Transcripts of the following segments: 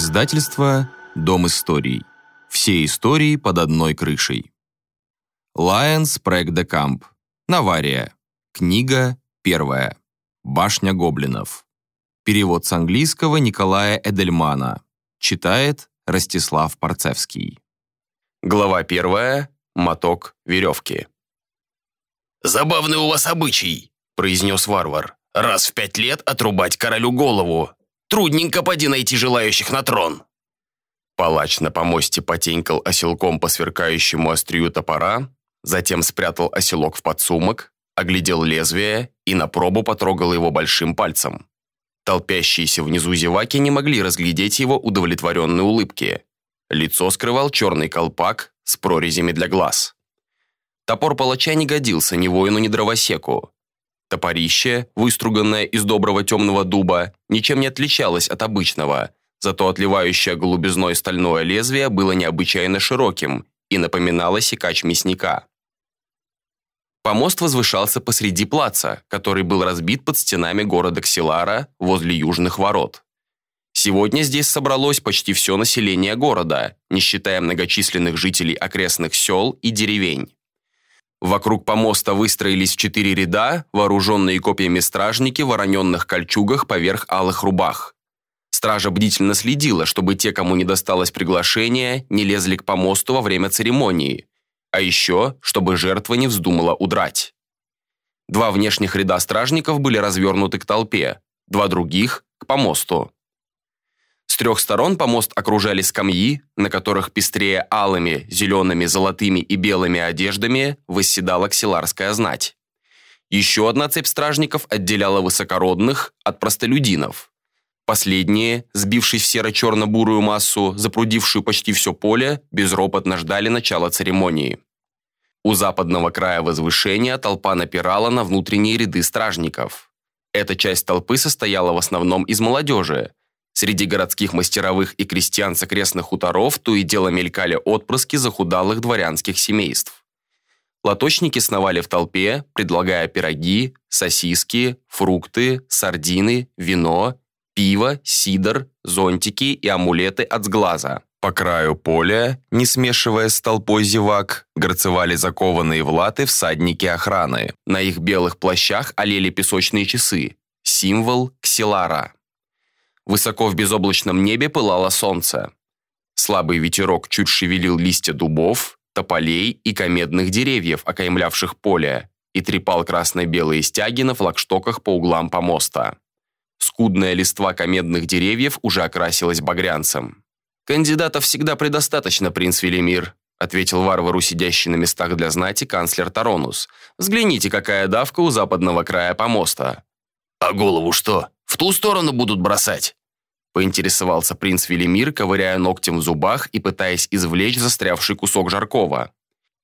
Издательство «Дом историй». Все истории под одной крышей. Лайонс Прэг де Камп. Навария. Книга первая. Башня гоблинов. Перевод с английского Николая Эдельмана. Читает Ростислав Парцевский. Глава первая. Моток веревки. «Забавный у вас обычай», — произнес варвар. «Раз в пять лет отрубать королю голову. Трудненько поди найти желающих на трон». Палач на помосте потенькал оселком по сверкающему острию топора, затем спрятал оселок в подсумок, оглядел лезвие и на пробу потрогал его большим пальцем. Толпящиеся внизу зеваки не могли разглядеть его удовлетворенные улыбки. Лицо скрывал черный колпак с прорезями для глаз. Топор палача не годился ни воину, ни дровосеку. Топорище, выструганное из доброго темного дуба, ничем не отличалось от обычного, зато отливающее голубизной стальное лезвие было необычайно широким и напоминало секач мясника. Помост возвышался посреди плаца, который был разбит под стенами города Ксилара возле южных ворот. Сегодня здесь собралось почти все население города, не считая многочисленных жителей окрестных сел и деревень. Вокруг помоста выстроились четыре ряда, вооруженные копьями стражники в вороненных кольчугах поверх алых рубах. Стража бдительно следила, чтобы те, кому не досталось приглашения, не лезли к помосту во время церемонии, а еще, чтобы жертва не вздумала удрать. Два внешних ряда стражников были развернуты к толпе, два других – к помосту. С трех сторон помост окружали скамьи, на которых пестрее алыми, зелеными, золотыми и белыми одеждами восседала ксиларская знать. Еще одна цепь стражников отделяла высокородных от простолюдинов. Последние, сбившись в серо-черно-бурую массу, запрудившую почти все поле, безропотно ждали начала церемонии. У западного края возвышения толпа напирала на внутренние ряды стражников. Эта часть толпы состояла в основном из молодежи, Среди городских мастеровых и крестьян с окрестных хуторов то и дело мелькали отпрыски захудалых дворянских семейств. Лоточники сновали в толпе, предлагая пироги, сосиски, фрукты, сардины, вино, пиво, сидр, зонтики и амулеты от сглаза. По краю поля, не смешиваясь с толпой зевак, грацевали закованные в латы всадники охраны. На их белых плащах олели песочные часы. Символ Ксилара. Высоко в безоблачном небе пылало солнце. Слабый ветерок чуть шевелил листья дубов, тополей и комедных деревьев, окаймлявших поле, и трепал красно-белые стяги на флагштоках по углам помоста. Скудная листва комедных деревьев уже окрасилась багрянцем. «Кандидатов всегда предостаточно, принц Велимир», ответил варвару, сидящий на местах для знати, канцлер Таронус. «Взгляните, какая давка у западного края помоста». «А голову что, в ту сторону будут бросать?» Поинтересовался принц Велимир, ковыряя ногтем в зубах и пытаясь извлечь застрявший кусок жаркого.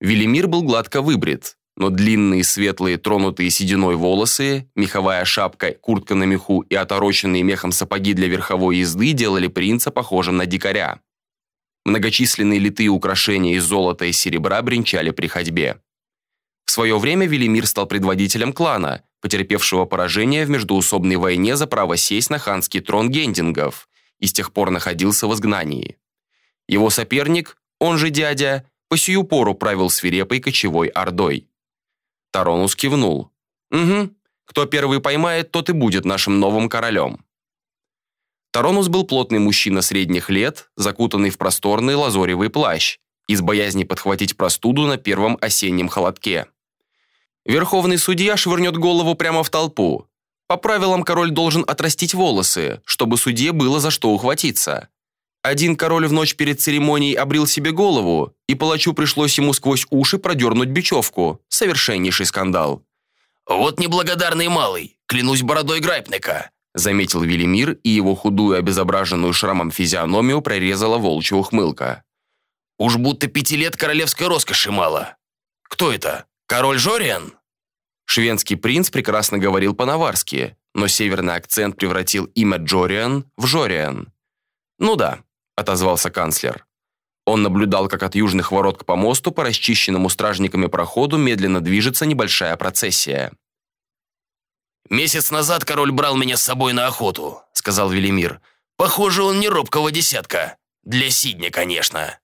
Велимир был гладко выбрит, но длинные светлые тронутые сединой волосы, меховая шапка, куртка на меху и отороченные мехом сапоги для верховой езды делали принца похожим на дикаря. Многочисленные литые украшения из золота и серебра бренчали при ходьбе. В свое время Велимир стал предводителем клана, потерпевшего поражение в междуусобной войне за право сесть на ханский трон гендингов, и с тех пор находился в изгнании. Его соперник, он же дядя, по сию пору правил свирепой кочевой ордой. Таронус кивнул. «Угу, кто первый поймает, тот и будет нашим новым королем». Таронус был плотный мужчина средних лет, закутанный в просторный лазоревый плащ, из боязни подхватить простуду на первом осеннем холодке. Верховный судья швырнет голову прямо в толпу. По правилам король должен отрастить волосы, чтобы судье было за что ухватиться. Один король в ночь перед церемонией обрил себе голову, и палачу пришлось ему сквозь уши продернуть бечевку. Совершеннейший скандал. «Вот неблагодарный малый, клянусь бородой Грайпника», заметил Велимир, и его худую, обезображенную шрамом физиономию прорезала волчья ухмылка. «Уж будто пяти лет королевской роскоши мало. Кто это? Король Жориан?» Шведский принц прекрасно говорил по-наварски, но северный акцент превратил имя Джориан в Жориан. «Ну да», — отозвался канцлер. Он наблюдал, как от южных ворот к помосту по расчищенному стражниками проходу медленно движется небольшая процессия. «Месяц назад король брал меня с собой на охоту», — сказал Велимир. Похоже, он не робкого десятка. Для Сидня, конечно».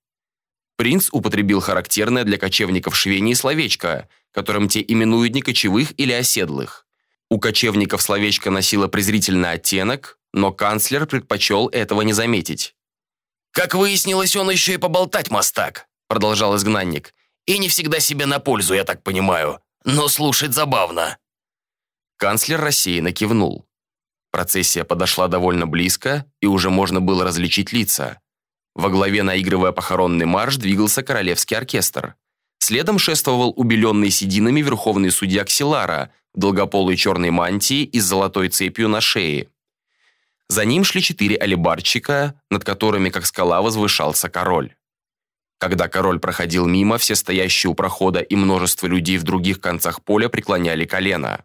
Принц употребил характерное для кочевников Швении словечко, которым те именуют не кочевых или оседлых. У кочевников словечко носило презрительный оттенок, но канцлер предпочел этого не заметить. «Как выяснилось, он еще и поболтать мастак», продолжал изгнанник. «И не всегда себе на пользу, я так понимаю. Но слушать забавно». Канцлер рассеянно кивнул. Процессия подошла довольно близко, и уже можно было различить лица. Во главе, наигрывая похоронный марш, двигался королевский оркестр. Следом шествовал убеленный сединами верховный судья Ксилара в долгополой черной мантии и с золотой цепью на шее. За ним шли четыре алибарчика, над которыми, как скала, возвышался король. Когда король проходил мимо, все стоящие у прохода и множество людей в других концах поля преклоняли колено.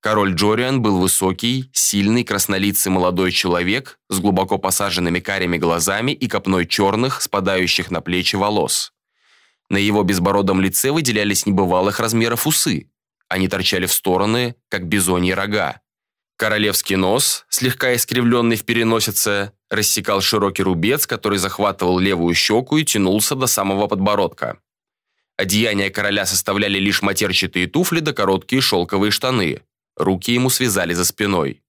Король Джориан был высокий, сильный, краснолицый молодой человек с глубоко посаженными карими глазами и копной черных, спадающих на плечи волос. На его безбородом лице выделялись небывалых размеров усы. Они торчали в стороны, как бизоньи рога. Королевский нос, слегка искривленный в переносице, рассекал широкий рубец, который захватывал левую щеку и тянулся до самого подбородка. Одеяния короля составляли лишь матерчатые туфли да короткие шелковые штаны. Руки ему связали за спиной.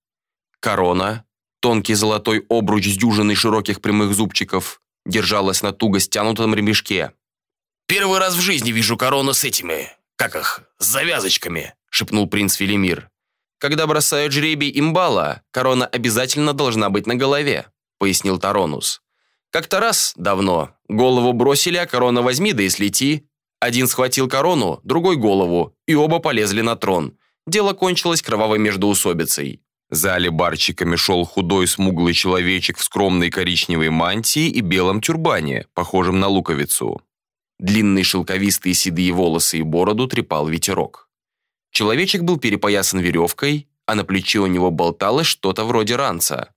Корона, тонкий золотой обруч с дюжиной широких прямых зубчиков, держалась на туго стянутом ремешке. «Первый раз в жизни вижу корону с этими, как их, с завязочками», шепнул принц Велимир. «Когда бросают жребий имбала, корона обязательно должна быть на голове», пояснил Таронус. «Как-то раз, давно, голову бросили, а корона возьми да и слети. Один схватил корону, другой голову, и оба полезли на трон дело кончилось кровавой междоусобицей. За алибарчиками шел худой смуглый человечек в скромной коричневой мантии и белом тюрбане, похожем на луковицу. Длинные шелковистые седые волосы и бороду трепал ветерок. Человечек был перепоясан веревкой, а на плече у него болталось что-то вроде ранца.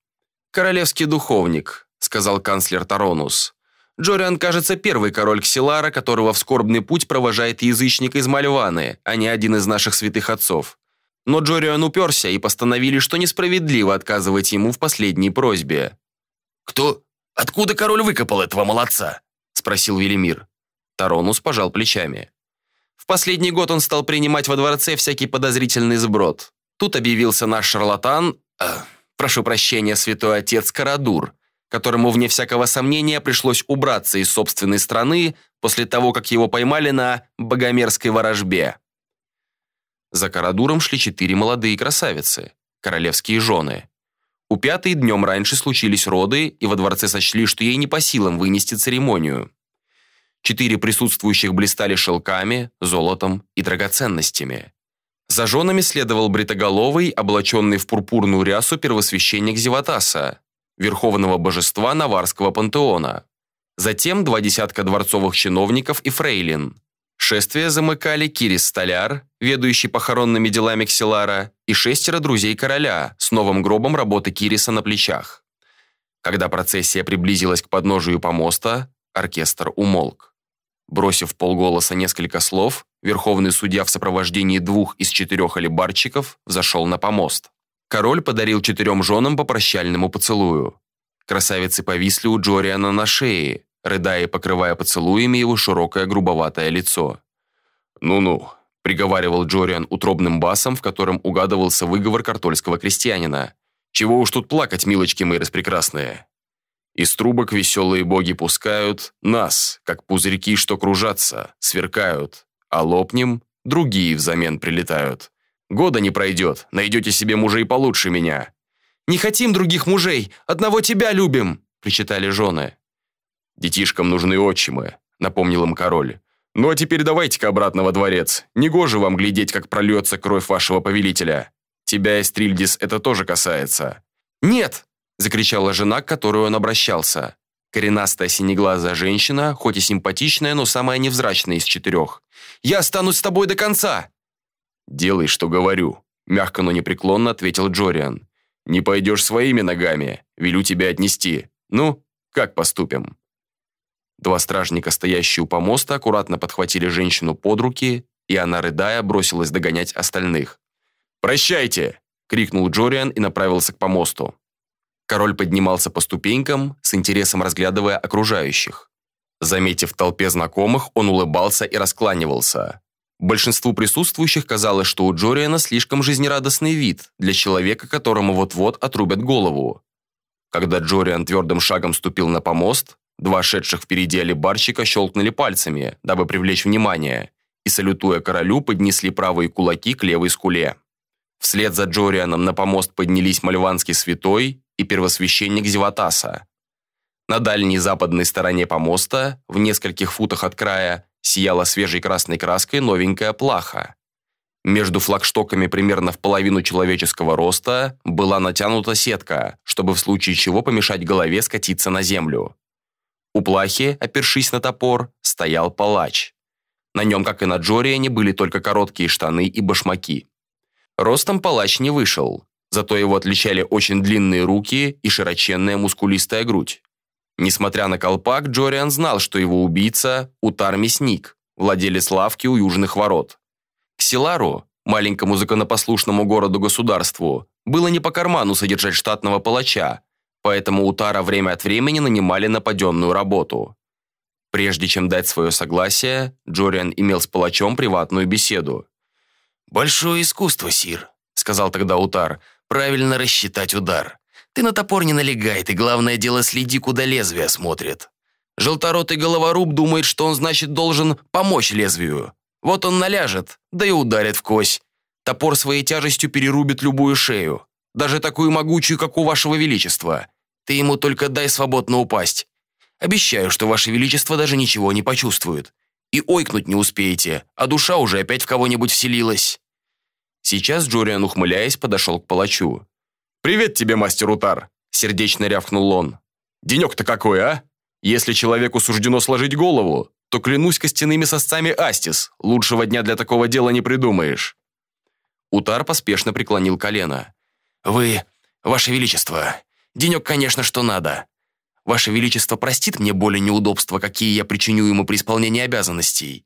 «Королевский духовник», — сказал канцлер Таронус. Джориан, кажется, первый король Ксилара, которого в скорбный путь провожает язычник из Мальваны, а не один из наших святых отцов. Но Джориан уперся и постановили, что несправедливо отказывать ему в последней просьбе. «Кто? Откуда король выкопал этого молодца?» – спросил Велимир. Таронус пожал плечами. В последний год он стал принимать во дворце всякий подозрительный сброд. Тут объявился наш шарлатан, э, прошу прощения, святой отец Карадур, которому, вне всякого сомнения, пришлось убраться из собственной страны после того, как его поймали на богомерзкой ворожбе. За Карадуром шли четыре молодые красавицы, королевские жены. У пятой днем раньше случились роды, и во дворце сочли, что ей не по силам вынести церемонию. Четыре присутствующих блистали шелками, золотом и драгоценностями. За женами следовал бритоголовый, облаченный в пурпурную рясу первосвященник Зеватаса, верховного божества Наварского пантеона. Затем два десятка дворцовых чиновников и фрейлин. Шествие замыкали Кирис Столяр, ведущий похоронными делами Ксилара, и шестеро друзей короля с новым гробом работы Кириса на плечах. Когда процессия приблизилась к подножию помоста, оркестр умолк. Бросив полголоса несколько слов, верховный судья в сопровождении двух из четырех алибарчиков взошел на помост. Король подарил четырем женам по прощальному поцелую. Красавицы повисли у Джориана на шее, рыдая и покрывая поцелуями его широкое грубоватое лицо. «Ну-ну», – приговаривал Джориан утробным басом, в котором угадывался выговор картольского крестьянина. «Чего уж тут плакать, милочки мои распрекрасные?» Из трубок веселые боги пускают нас, как пузырьки, что кружатся, сверкают, а лопнем, другие взамен прилетают. Года не пройдет, найдете себе мужей получше меня. «Не хотим других мужей, одного тебя любим!» – причитали жены. «Детишкам нужны отчимы», — напомнил им король. «Ну а теперь давайте-ка обратно во дворец. Негоже вам глядеть, как прольется кровь вашего повелителя. Тебя, Эстрильдис, это тоже касается». «Нет!» — закричала жена, к которой он обращался. Коренастая синеглазая женщина, хоть и симпатичная, но самая невзрачная из четырех. «Я останусь с тобой до конца!» «Делай, что говорю», — мягко, но непреклонно ответил Джориан. «Не пойдешь своими ногами, велю тебя отнести. Ну, как поступим?» Два стражника, стоящие у помоста, аккуратно подхватили женщину под руки, и она, рыдая, бросилась догонять остальных. «Прощайте!» — крикнул Джориан и направился к помосту. Король поднимался по ступенькам, с интересом разглядывая окружающих. Заметив в толпе знакомых, он улыбался и раскланивался. Большинству присутствующих казалось, что у Джориана слишком жизнерадостный вид для человека, которому вот-вот отрубят голову. Когда Джориан твердым шагом ступил на помост, два шедших впереди алибарщика щелкнули пальцами, дабы привлечь внимание, и, салютуя королю, поднесли правые кулаки к левой скуле. Вслед за Джорианом на помост поднялись мальванский святой и первосвященник Зеватаса. На дальней западной стороне помоста, в нескольких футах от края, сияла свежей красной краской новенькая плаха. Между флагштоками примерно в половину человеческого роста была натянута сетка, чтобы в случае чего помешать голове скатиться на землю. У плахи, опершись на топор, стоял палач. На нем, как и на Джориане, были только короткие штаны и башмаки. Ростом палач не вышел, зато его отличали очень длинные руки и широченная мускулистая грудь. Несмотря на колпак, Джориан знал, что его убийца – Утар-мясник, владелец лавки у южных ворот. Ксилару, маленькому законопослушному городу-государству, было не по карману содержать штатного палача, поэтому Утара время от времени нанимали на паденную работу. Прежде чем дать свое согласие, Джориан имел с палачом приватную беседу. «Большое искусство, Сир», — сказал тогда Утар, — «правильно рассчитать удар. Ты на топор не налегай, ты, главное дело, следи, куда лезвие смотрит. Желторотый головоруб думает, что он, значит, должен помочь лезвию. Вот он наляжет, да и ударит в кость. Топор своей тяжестью перерубит любую шею, даже такую могучую, как у вашего величества. Ты ему только дай свободно упасть. Обещаю, что ваше величество даже ничего не почувствует. И ойкнуть не успеете, а душа уже опять в кого-нибудь вселилась». Сейчас Джориан, ухмыляясь, подошел к палачу. «Привет тебе, мастер Утар!» – сердечно рявкнул он. «Денек-то какой, а? Если человеку суждено сложить голову, то клянусь костяными сосцами Астис, лучшего дня для такого дела не придумаешь». Утар поспешно преклонил колено. «Вы, ваше величество, денек, конечно, что надо. Ваше величество простит мне боли неудобства, какие я причиню ему при исполнении обязанностей».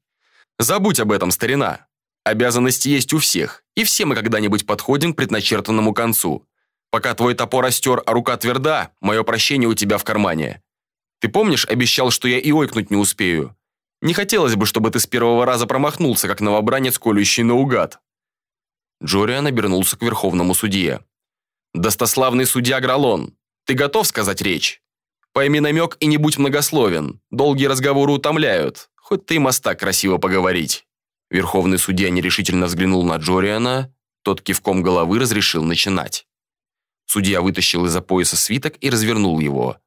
«Забудь об этом, старина. Обязанности есть у всех, и все мы когда-нибудь подходим к предначертанному концу. Пока твой топор остер, а рука тверда, мое прощение у тебя в кармане. Ты помнишь, обещал, что я и ойкнуть не успею? Не хотелось бы, чтобы ты с первого раза промахнулся, как новобранец, колющий наугад». Джориан обернулся к верховному судье. «Достославный судья Гралон, ты готов сказать речь? Пойми намек и не будь многословен. Долгие разговоры утомляют. Хоть ты и моста красиво поговорить». Верховный судья нерешительно взглянул на Джориана, тот кивком головы разрешил начинать. Судья вытащил из-за пояса свиток и развернул его.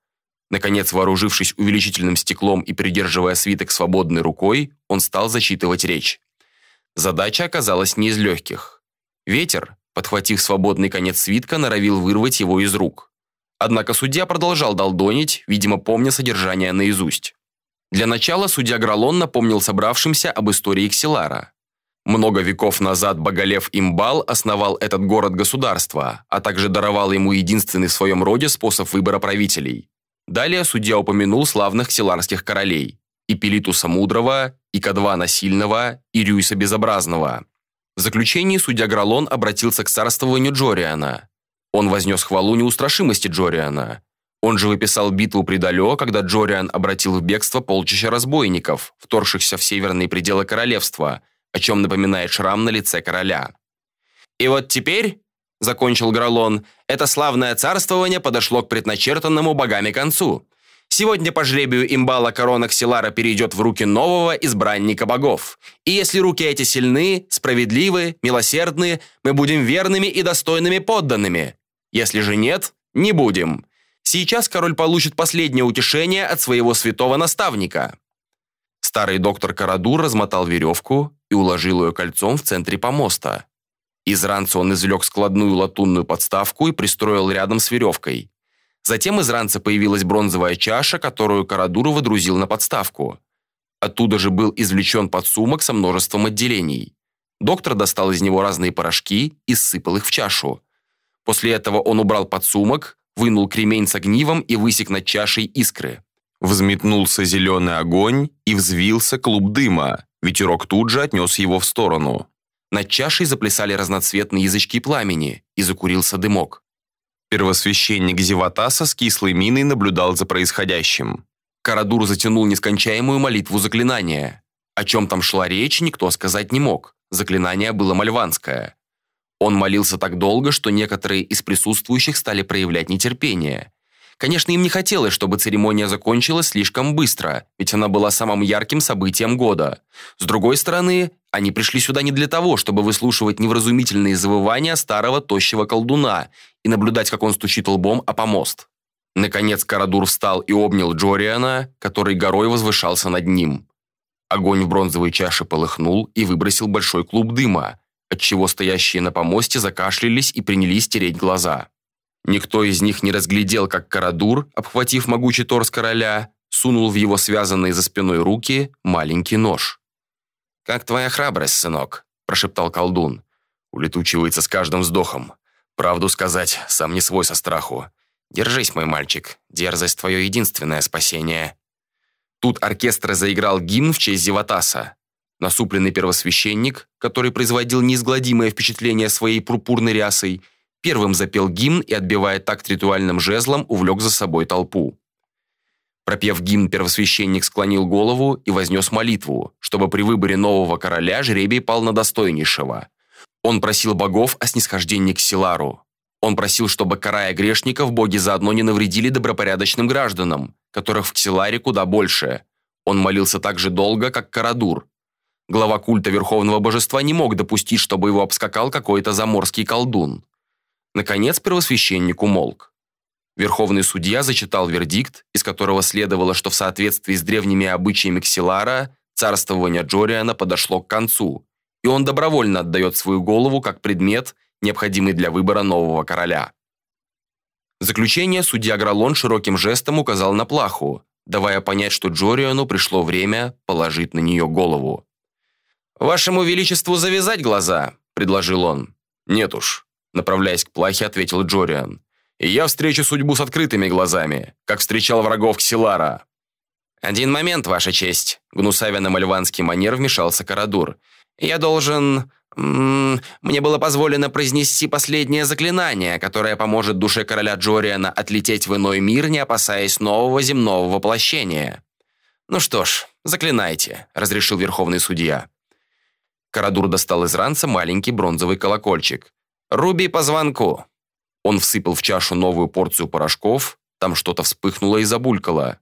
Наконец, вооружившись увеличительным стеклом и придерживая свиток свободной рукой, он стал зачитывать речь. Задача оказалась не из легких. Ветер, подхватив свободный конец свитка, норовил вырвать его из рук. Однако судья продолжал долдонить, видимо, помня содержание наизусть. Для начала судья Гралон напомнил собравшимся об истории Ксилара. Много веков назад Боголев Имбал основал этот город-государство, а также даровал ему единственный в своем роде способ выбора правителей. Далее судья упомянул славных селарских королей – и Пелитуса Мудрого, и Кадвана Сильного, и Рюйса Безобразного. В заключении судья Гралон обратился к царствованию Джориана. Он вознес хвалу неустрашимости Джориана. Он же выписал битву при Далео, когда Джориан обратил в бегство полчища разбойников, вторгшихся в северные пределы королевства – о чем напоминает шрам на лице короля. «И вот теперь», — закончил Гролон, «это славное царствование подошло к предначертанному богами концу. Сегодня по жребию имбала корона Ксилара перейдет в руки нового избранника богов. И если руки эти сильны, справедливы, милосердны, мы будем верными и достойными подданными. Если же нет, не будем. Сейчас король получит последнее утешение от своего святого наставника». Старый доктор Карадур размотал веревку и уложил ее кольцом в центре помоста. Из ранца он извлек складную латунную подставку и пристроил рядом с веревкой. Затем из ранца появилась бронзовая чаша, которую Карадур водрузил на подставку. Оттуда же был извлечен подсумок со множеством отделений. Доктор достал из него разные порошки и сыпал их в чашу. После этого он убрал подсумок, вынул кремень с огнивом и высек над чашей искры. Взметнулся зеленый огонь и взвился клуб дыма. Ветерок тут же отнес его в сторону. Над чашей заплясали разноцветные язычки пламени, и закурился дымок. Первосвященник Зеватаса с кислой миной наблюдал за происходящим. Карадур затянул нескончаемую молитву заклинания. О чем там шла речь, никто сказать не мог. Заклинание было мальванское. Он молился так долго, что некоторые из присутствующих стали проявлять нетерпение. Конечно, им не хотелось, чтобы церемония закончилась слишком быстро, ведь она была самым ярким событием года. С другой стороны, они пришли сюда не для того, чтобы выслушивать невразумительные завывания старого тощего колдуна и наблюдать, как он стучит лбом о помост. Наконец Карадур встал и обнял Джориана, который горой возвышался над ним. Огонь в бронзовой чаше полыхнул и выбросил большой клуб дыма, отчего стоящие на помосте закашлялись и принялись тереть глаза. Никто из них не разглядел, как Карадур, обхватив могучий торс короля, сунул в его связанные за спиной руки маленький нож. «Как твоя храбрость, сынок?» – прошептал колдун. Улетучивается с каждым вздохом. Правду сказать, сам не свой со страху. Держись, мой мальчик. Дерзость – твое единственное спасение. Тут оркестр заиграл гимн в честь Зеватаса. Насупленный первосвященник, который производил неизгладимое впечатление своей пурпурной рясой – первым запел гимн и, отбивая такт ритуальным жезлом, увлек за собой толпу. Пропев гимн, первосвященник склонил голову и вознес молитву, чтобы при выборе нового короля жребий пал на достойнейшего. Он просил богов о снисхождении к Силару. Он просил, чтобы, карая грешников, боги заодно не навредили добропорядочным гражданам, которых в Ксиларе куда больше. Он молился так же долго, как Карадур. Глава культа Верховного Божества не мог допустить, чтобы его обскакал какой-то заморский колдун. Наконец первосвященник умолк. Верховный судья зачитал вердикт, из которого следовало, что в соответствии с древними обычаями Ксилара царствование Джориана подошло к концу, и он добровольно отдает свою голову как предмет, необходимый для выбора нового короля. В заключение судья Гралон широким жестом указал на плаху, давая понять, что Джориану пришло время положить на нее голову. «Вашему величеству завязать глаза», – предложил он. «Нет уж, Направляясь к плахе, ответил Джориан. «И я встречу судьбу с открытыми глазами, как встречал врагов Ксилара». «Один момент, Ваша честь», — гнусавя на мальванский манер вмешался Карадур. «Я должен... мне было позволено произнести последнее заклинание, которое поможет душе короля Джориана отлететь в иной мир, не опасаясь нового земного воплощения». «Ну что ж, заклинайте», — разрешил верховный судья. Карадур достал из ранца маленький бронзовый колокольчик. «Руби по звонку». Он всыпал в чашу новую порцию порошков, там что-то вспыхнуло и забулькало.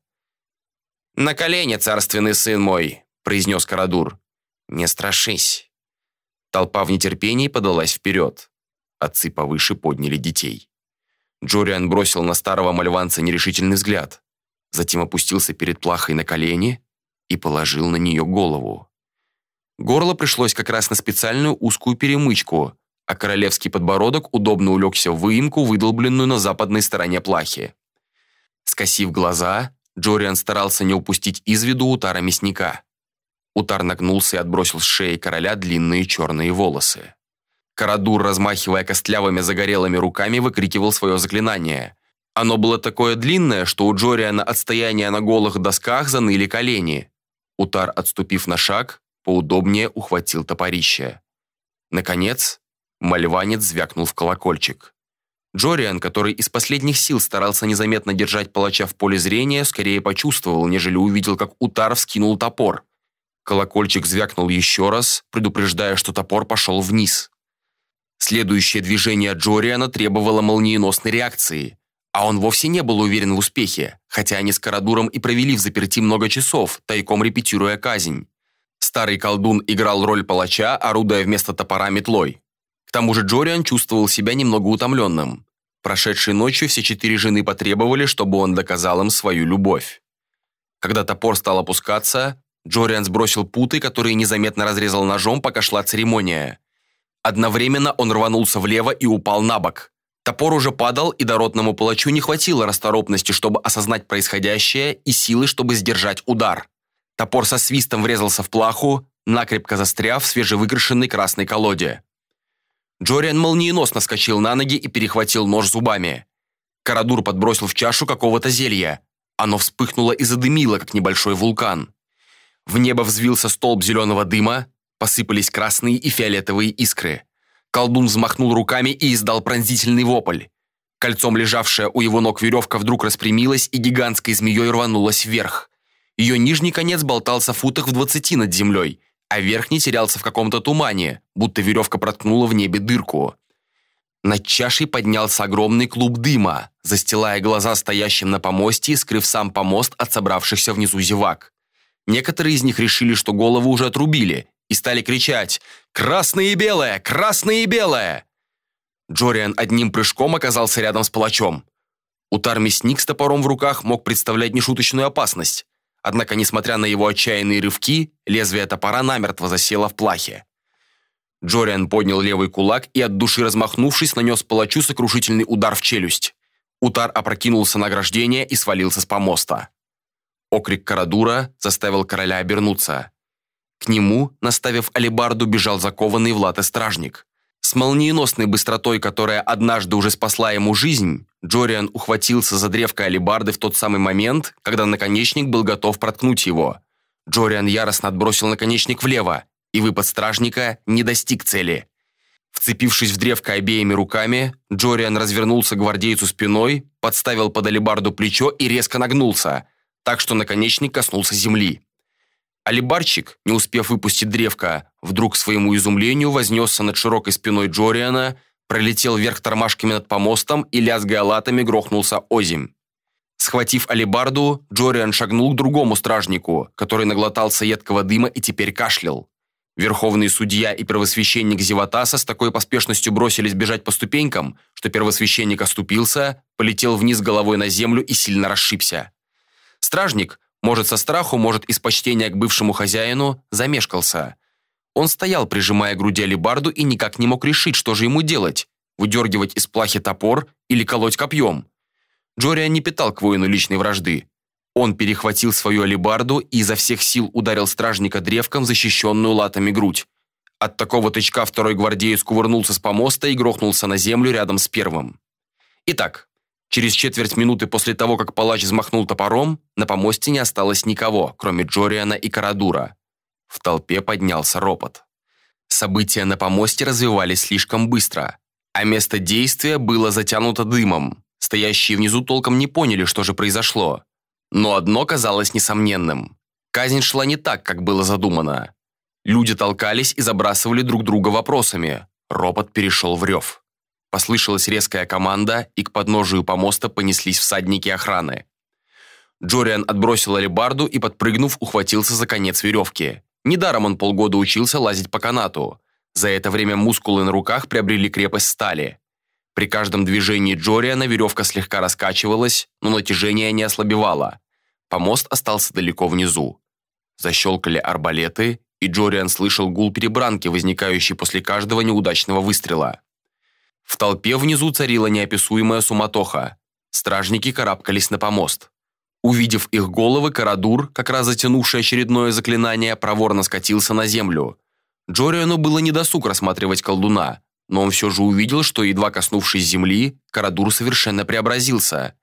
«На колени, царственный сын мой», — произнес Карадур. «Не страшись». Толпа в нетерпении подалась вперед. Отцы повыше подняли детей. Джориан бросил на старого мальванца нерешительный взгляд, затем опустился перед плахой на колени и положил на нее голову. Горло пришлось как раз на специальную узкую перемычку, а королевский подбородок удобно улегся в выемку, выдолбленную на западной стороне плахи. Скосив глаза, Джориан старался не упустить из виду утара мясника. Утар нагнулся и отбросил с шеи короля длинные черные волосы. Карадур, размахивая костлявыми загорелыми руками, выкрикивал свое заклинание. Оно было такое длинное, что у Джориана от стояния на голых досках заныли колени. Утар, отступив на шаг, поудобнее ухватил топорище. Наконец, Мальванец звякнул в колокольчик. Джориан, который из последних сил старался незаметно держать палача в поле зрения, скорее почувствовал, нежели увидел, как Утар вскинул топор. Колокольчик звякнул еще раз, предупреждая, что топор пошел вниз. Следующее движение Джориана требовало молниеносной реакции, а он вовсе не был уверен в успехе, хотя они с Карадуром и провели в заперти много часов, тайком репетируя казнь. Старый колдун играл роль палача, орудуя вместо топора метлой тому же Джориан чувствовал себя немного утомленным. Прошедшей ночью все четыре жены потребовали, чтобы он доказал им свою любовь. Когда топор стал опускаться, Джориан сбросил путы, которые незаметно разрезал ножом, пока шла церемония. Одновременно он рванулся влево и упал на бок. Топор уже падал, и доротному палачу не хватило расторопности, чтобы осознать происходящее, и силы, чтобы сдержать удар. Топор со свистом врезался в плаху, накрепко застряв в свежевыкрашенной красной колоде. Джориан молниеносно скочил на ноги и перехватил нож зубами. Карадур подбросил в чашу какого-то зелья. Оно вспыхнуло и задымило, как небольшой вулкан. В небо взвился столб зеленого дыма, посыпались красные и фиолетовые искры. Колдун взмахнул руками и издал пронзительный вопль. Кольцом лежавшая у его ног веревка вдруг распрямилась и гигантской змеей рванулась вверх. Ее нижний конец болтался в футах в двадцати над землей, а верхний терялся в каком-то тумане, будто веревка проткнула в небе дырку. Над чашей поднялся огромный клуб дыма, застилая глаза стоящим на помосте и скрыв сам помост от собравшихся внизу зевак. Некоторые из них решили, что голову уже отрубили, и стали кричать «Красное и белое! Красное и белое!». Джориан одним прыжком оказался рядом с палачом. Утар-мясник с топором в руках мог представлять нешуточную опасность. Однако, несмотря на его отчаянные рывки, лезвие топора намертво засело в плахе. Джориан поднял левый кулак и, от души размахнувшись, нанес палачу сокрушительный удар в челюсть. Утар опрокинулся на ограждение и свалился с помоста. Окрик Карадура заставил короля обернуться. К нему, наставив алебарду, бежал закованный в латы стражник. С молниеносной быстротой, которая однажды уже спасла ему жизнь, Джориан ухватился за древко алебарды в тот самый момент, когда наконечник был готов проткнуть его. Джориан яростно отбросил наконечник влево, и выпад стражника не достиг цели. Вцепившись в древко обеими руками, Джориан развернулся к гвардейцу спиной, подставил под алебарду плечо и резко нагнулся, так что наконечник коснулся земли. Алибарчик, не успев выпустить древко, вдруг к своему изумлению вознесся над широкой спиной Джориана, пролетел вверх тормашками над помостом и, лязгая латами, грохнулся озимь. Схватив алибарду, Джориан шагнул к другому стражнику, который наглотался едкого дыма и теперь кашлял. Верховный судья и первосвященник Зеватаса с такой поспешностью бросились бежать по ступенькам, что первосвященник оступился, полетел вниз головой на землю и сильно расшибся. Стражник, может, со страху, может, из почтения к бывшему хозяину, замешкался. Он стоял, прижимая к груди алебарду, и никак не мог решить, что же ему делать – выдергивать из плахи топор или колоть копьем. Джориан не питал к воину личной вражды. Он перехватил свою алебарду и изо всех сил ударил стражника древком защищенную латами грудь. От такого тычка второй гвардеец кувырнулся с помоста и грохнулся на землю рядом с первым. Итак, Через четверть минуты после того, как палач взмахнул топором, на помосте не осталось никого, кроме Джориана и Карадура. В толпе поднялся ропот. События на помосте развивались слишком быстро, а место действия было затянуто дымом. Стоящие внизу толком не поняли, что же произошло. Но одно казалось несомненным. Казнь шла не так, как было задумано. Люди толкались и забрасывали друг друга вопросами. Ропот перешел в рев. Послышалась резкая команда, и к подножию помоста понеслись всадники охраны. Джориан отбросил алебарду и, подпрыгнув, ухватился за конец веревки. Недаром он полгода учился лазить по канату. За это время мускулы на руках приобрели крепость стали. При каждом движении Джориана веревка слегка раскачивалась, но натяжение не ослабевало. Помост остался далеко внизу. Защелкали арбалеты, и Джориан слышал гул перебранки, возникающий после каждого неудачного выстрела. В толпе внизу царила неописуемая суматоха. Стражники карабкались на помост. Увидев их головы, Карадур, как раз затянувший очередное заклинание, проворно скатился на землю. Джориану было недосуг рассматривать колдуна, но он все же увидел, что, едва коснувшись земли, Карадур совершенно преобразился.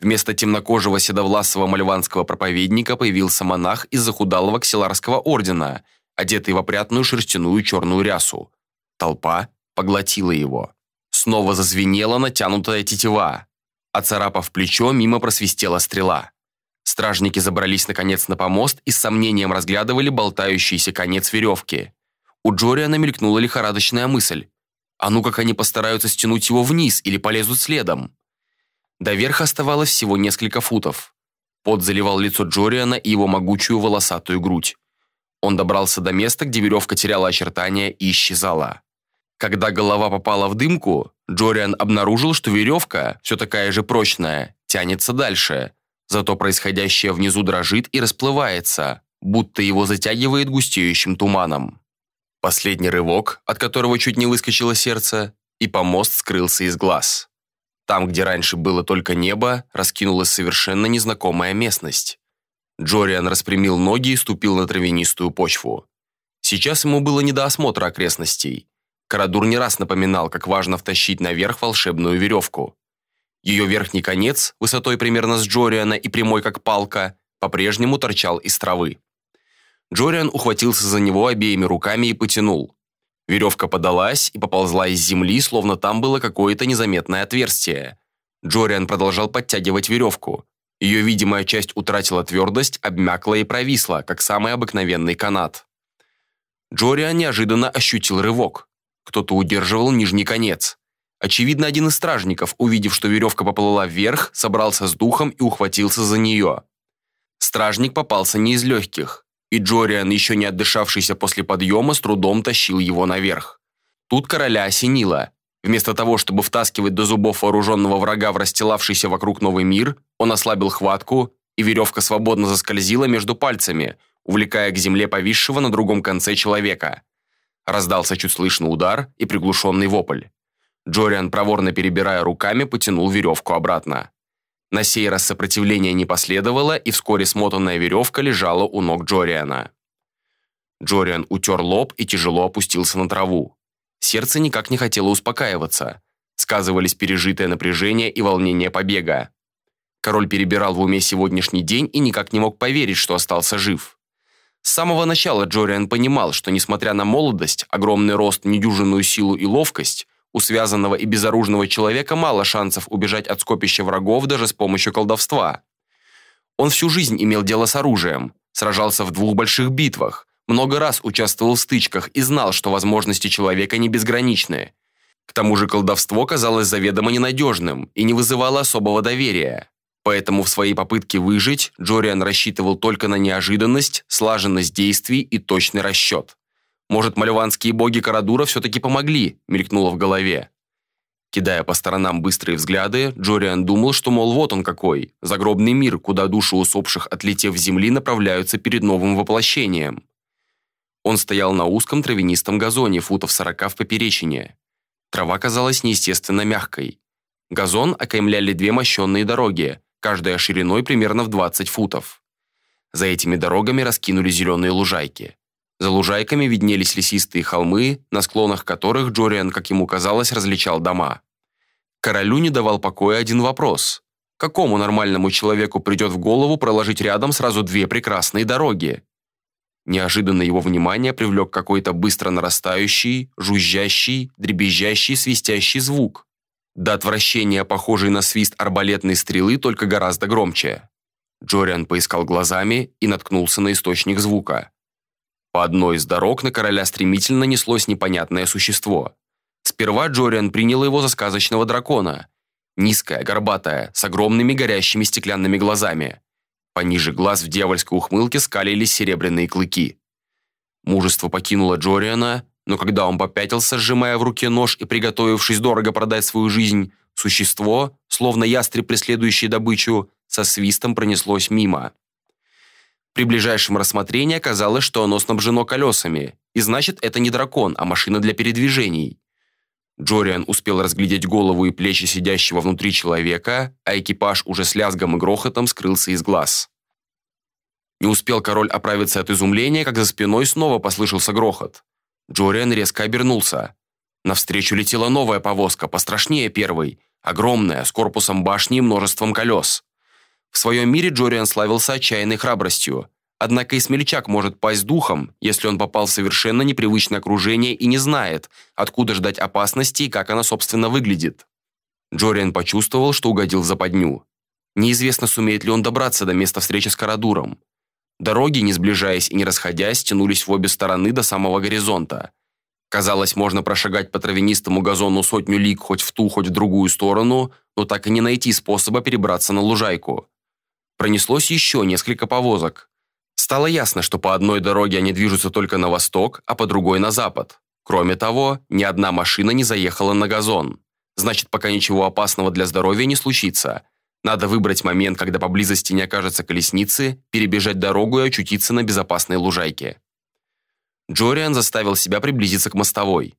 Вместо темнокожего седовласого мальванского проповедника появился монах из захудалого ксиларского ордена, одетый в опрятную шерстяную черную рясу. Толпа поглотила его. Снова зазвенела натянутая тетива. Оцарапав плечо, мимо просвистела стрела. Стражники забрались наконец на помост и с сомнением разглядывали болтающийся конец веревки. У Джориана мелькнула лихорадочная мысль. А ну как они постараются стянуть его вниз или полезут следом? До верха оставалось всего несколько футов. Пот заливал лицо Джориана и его могучую волосатую грудь. Он добрался до места, где веревка теряла очертания и исчезала. Когда голова попала в дымку, Джориан обнаружил, что веревка, все такая же прочная, тянется дальше. Зато происходящее внизу дрожит и расплывается, будто его затягивает густеющим туманом. Последний рывок, от которого чуть не выскочило сердце, и помост скрылся из глаз. Там, где раньше было только небо, раскинулась совершенно незнакомая местность. Джориан распрямил ноги и ступил на травянистую почву. Сейчас ему было не до осмотра окрестностей. Карадур не раз напоминал, как важно втащить наверх волшебную веревку. Ее верхний конец, высотой примерно с Джориана и прямой как палка, по-прежнему торчал из травы. Джориан ухватился за него обеими руками и потянул. Веревка подалась и поползла из земли, словно там было какое-то незаметное отверстие. Джориан продолжал подтягивать веревку. Ее видимая часть утратила твердость, обмякла и провисла, как самый обыкновенный канат. Джориан неожиданно ощутил рывок. Кто-то удерживал нижний конец. Очевидно, один из стражников, увидев, что веревка поплыла вверх, собрался с духом и ухватился за нее. Стражник попался не из легких, и Джориан, еще не отдышавшийся после подъема, с трудом тащил его наверх. Тут короля осенило. Вместо того, чтобы втаскивать до зубов вооруженного врага в расстилавшийся вокруг новый мир, он ослабил хватку, и веревка свободно заскользила между пальцами, увлекая к земле повисшего на другом конце человека. Раздался чуть слышный удар и приглушенный вопль. Джориан, проворно перебирая руками, потянул веревку обратно. На сей раз сопротивления не последовало, и вскоре смотанная веревка лежала у ног Джориана. Джориан утер лоб и тяжело опустился на траву. Сердце никак не хотело успокаиваться. Сказывались пережитое напряжение и волнение побега. Король перебирал в уме сегодняшний день и никак не мог поверить, что остался жив. С самого начала Джориан понимал, что, несмотря на молодость, огромный рост, недюжинную силу и ловкость, у связанного и безоружного человека мало шансов убежать от скопища врагов даже с помощью колдовства. Он всю жизнь имел дело с оружием, сражался в двух больших битвах, много раз участвовал в стычках и знал, что возможности человека не безграничны. К тому же колдовство казалось заведомо ненадежным и не вызывало особого доверия. Поэтому в своей попытке выжить Джориан рассчитывал только на неожиданность, слаженность действий и точный расчет. Может, мальванские боги Карадура все-таки помогли, мелькнуло в голове. Кидая по сторонам быстрые взгляды, Джориан думал, что, мол, вот он какой, загробный мир, куда души усопших, отлетев с земли, направляются перед новым воплощением. Он стоял на узком травянистом газоне, футов сорока в поперечине. Трава казалась неестественно мягкой. Газон окаймляли две мощенные дороги, каждая шириной примерно в 20 футов. За этими дорогами раскинули зеленые лужайки. За лужайками виднелись лесистые холмы, на склонах которых Джориан, как ему казалось, различал дома. Королю не давал покоя один вопрос. Какому нормальному человеку придет в голову проложить рядом сразу две прекрасные дороги? Неожиданно его внимание привлек какой-то быстро нарастающий, жужжащий, дребезжащий, свистящий звук. До отвращения похожий на свист арбалетной стрелы, только гораздо громче. Джориан поискал глазами и наткнулся на источник звука. По одной из дорог на короля стремительно неслось непонятное существо. Сперва Джориан принял его за сказочного дракона. Низкое, горбатое, с огромными горящими стеклянными глазами. Пониже глаз в дьявольской ухмылке скалились серебряные клыки. Мужество покинуло Джориана, но когда он попятился, сжимая в руке нож и приготовившись дорого продать свою жизнь, существо, словно ястреб, преследующий добычу, со свистом пронеслось мимо. При ближайшем рассмотрении оказалось, что оно снабжено колесами, и значит, это не дракон, а машина для передвижений. Джориан успел разглядеть голову и плечи сидящего внутри человека, а экипаж уже с лязгом и грохотом скрылся из глаз. Не успел король оправиться от изумления, как за спиной снова послышался грохот. Джориан резко обернулся. Навстречу летела новая повозка, пострашнее первой, огромная, с корпусом башни и множеством колес. В своем мире Джориан славился отчаянной храбростью. Однако и смельчак может пасть духом, если он попал в совершенно непривычное окружение и не знает, откуда ждать опасности и как она, собственно, выглядит. Джориан почувствовал, что угодил в западню. Неизвестно, сумеет ли он добраться до места встречи с Карадуром. Дороги, не сближаясь и не расходясь, тянулись в обе стороны до самого горизонта. Казалось, можно прошагать по травянистому газону сотню лиг хоть в ту, хоть в другую сторону, но так и не найти способа перебраться на лужайку. Пронеслось еще несколько повозок. Стало ясно, что по одной дороге они движутся только на восток, а по другой на запад. Кроме того, ни одна машина не заехала на газон. Значит, пока ничего опасного для здоровья не случится. Надо выбрать момент, когда поблизости не окажется колесницы, перебежать дорогу и очутиться на безопасной лужайке. Джориан заставил себя приблизиться к мостовой.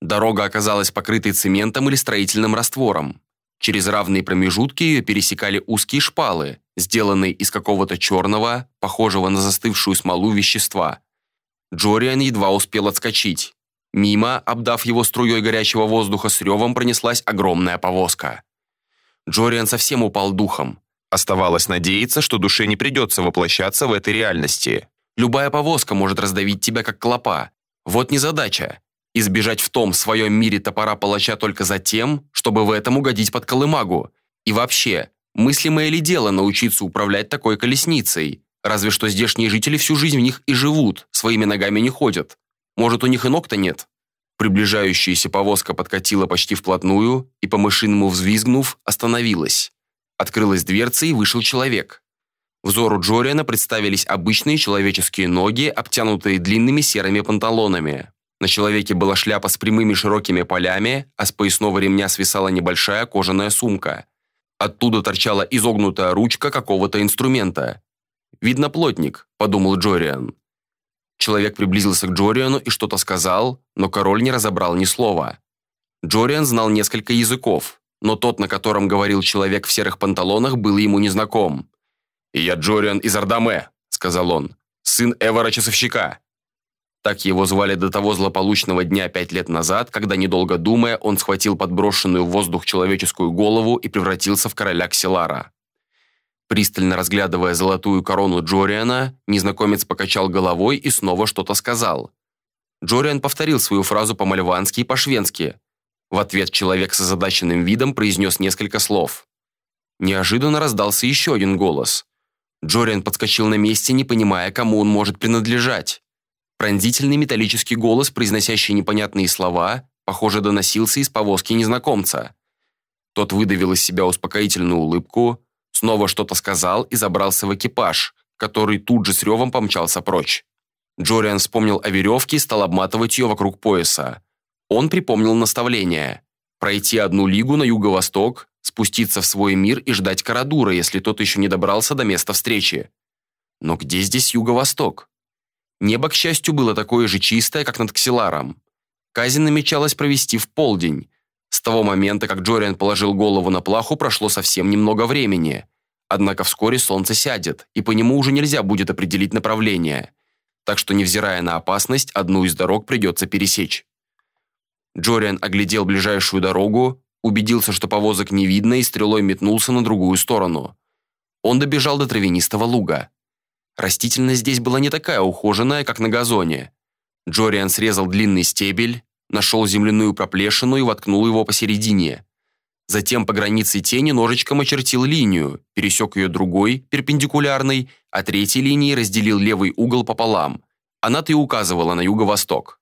Дорога оказалась покрытой цементом или строительным раствором. Через равные промежутки ее пересекали узкие шпалы, сделанные из какого-то черного, похожего на застывшую смолу вещества. Джориан едва успел отскочить. Мимо, обдав его струей горячего воздуха с ревом, пронеслась огромная повозка. Джориан совсем упал духом. Оставалось надеяться, что душе не придется воплощаться в этой реальности. Любая повозка может раздавить тебя, как клопа. Вот незадача. Избежать в том своем мире топора палача только за тем, чтобы в этом угодить под колымагу. И вообще, мыслимое ли дело научиться управлять такой колесницей? Разве что здешние жители всю жизнь в них и живут, своими ногами не ходят. Может, у них и ног-то нет? Приближающаяся повозка подкатила почти вплотную и, по мышиному взвизгнув, остановилась. Открылась дверца и вышел человек. Взору Джориана представились обычные человеческие ноги, обтянутые длинными серыми панталонами. На человеке была шляпа с прямыми широкими полями, а с поясного ремня свисала небольшая кожаная сумка. Оттуда торчала изогнутая ручка какого-то инструмента. «Видно, плотник», – подумал Джориан. Человек приблизился к Джориану и что-то сказал, но король не разобрал ни слова. Джориан знал несколько языков, но тот, на котором говорил человек в серых панталонах, был ему незнаком. «Я Джориан из Ардаме», — сказал он, — «сын Эвара-часовщика». Так его звали до того злополучного дня пять лет назад, когда, недолго думая, он схватил подброшенную в воздух человеческую голову и превратился в короля Ксилара. Пристально разглядывая золотую корону Джориана, незнакомец покачал головой и снова что-то сказал. Джориан повторил свою фразу по-мальвански и по-швенски. В ответ человек с озадаченным видом произнес несколько слов. Неожиданно раздался еще один голос. Джориан подскочил на месте, не понимая, кому он может принадлежать. Пронзительный металлический голос, произносящий непонятные слова, похоже, доносился из повозки незнакомца. Тот выдавил из себя успокоительную улыбку, снова что-то сказал и забрался в экипаж, который тут же с ревом помчался прочь. Джориан вспомнил о веревке и стал обматывать ее вокруг пояса. Он припомнил наставление. Пройти одну лигу на юго-восток, спуститься в свой мир и ждать Карадура, если тот еще не добрался до места встречи. Но где здесь юго-восток? Небо, к счастью, было такое же чистое, как над Ксиларом. Казнь намечалось провести в полдень. С того момента, как Джориан положил голову на плаху, прошло совсем немного времени. Однако вскоре солнце сядет, и по нему уже нельзя будет определить направление. Так что, невзирая на опасность, одну из дорог придется пересечь. Джориан оглядел ближайшую дорогу, убедился, что повозок не видно, и стрелой метнулся на другую сторону. Он добежал до травянистого луга. Растительность здесь была не такая ухоженная, как на газоне. Джориан срезал длинный стебель, нашел земляную проплешину и воткнул его посередине. Затем по границе тени ножичком очертил линию, пересек ее другой, перпендикулярной, а третьей линией разделил левый угол пополам. Она-то и указывала на юго-восток.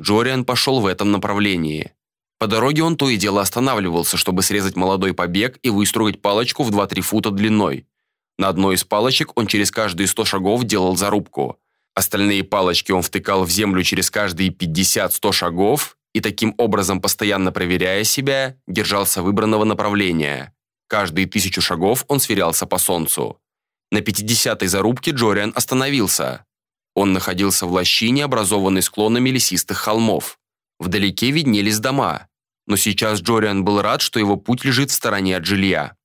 Джориан пошел в этом направлении. По дороге он то и дело останавливался, чтобы срезать молодой побег и выстроить палочку в 2-3 фута длиной. На одной из палочек он через каждые 100 шагов делал зарубку. Остальные палочки он втыкал в землю через каждые 50-100 шагов и таким образом, постоянно проверяя себя, держался выбранного направления. Каждые тысячу шагов он сверялся по солнцу. На 50-й зарубке Джориан остановился. Он находился в лощине, образованной склонами лесистых холмов. Вдалеке виднелись дома. Но сейчас Джориан был рад, что его путь лежит в стороне от жилья.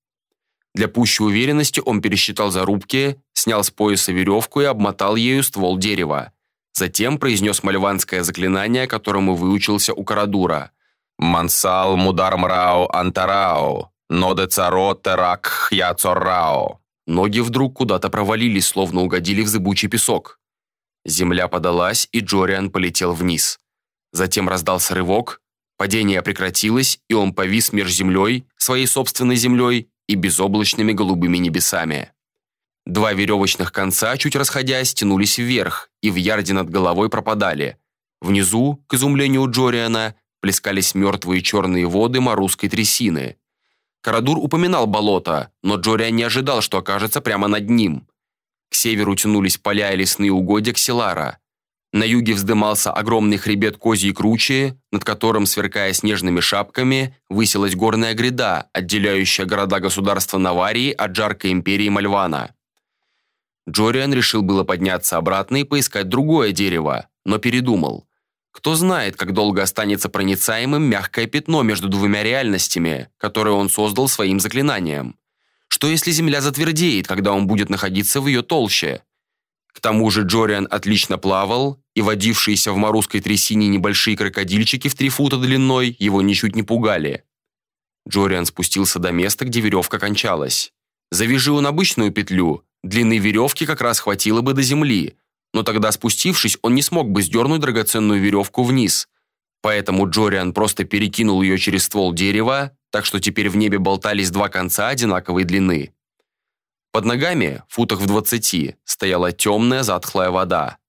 Для пущей уверенности он пересчитал зарубки, снял с пояса веревку и обмотал ею ствол дерева. Затем произнес мальванское заклинание, которому выучился у Карадура. «Мансал мудармрао антарао, ноде царо терак хьяцорао». Ноги вдруг куда-то провалились, словно угодили в зыбучий песок. Земля подалась, и Джориан полетел вниз. Затем раздался рывок, падение прекратилось, и он повис между землей, своей собственной землей, и безоблачными голубыми небесами. Два веревочных конца, чуть расходясь, тянулись вверх и в ярде над головой пропадали. Внизу, к изумлению Джориана, плескались мертвые черные воды морусской трясины. Карадур упоминал болото, но Джориан не ожидал, что окажется прямо над ним. К северу тянулись поля и лесные угодья Ксилара. На юге вздымался огромный хребет Козьей Кручи, над которым, сверкая снежными шапками, высилась горная гряда, отделяющая города-государства Наварии от жаркой империи Мальвана. Джориан решил было подняться обратно и поискать другое дерево, но передумал. Кто знает, как долго останется проницаемым мягкое пятно между двумя реальностями, которое он создал своим заклинанием. Что если Земля затвердеет, когда он будет находиться в ее толще? К тому же Джориан отлично плавал, и водившиеся в морусской трясине небольшие крокодильчики в три фута длиной его ничуть не пугали. Джориан спустился до места, где веревка кончалась. Завяжи он обычную петлю, длины веревки как раз хватило бы до земли, но тогда спустившись, он не смог бы сдернуть драгоценную веревку вниз. Поэтому Джориан просто перекинул ее через ствол дерева, так что теперь в небе болтались два конца одинаковой длины. Под ногами, футах в двадцати, стояла темная затхлая вода.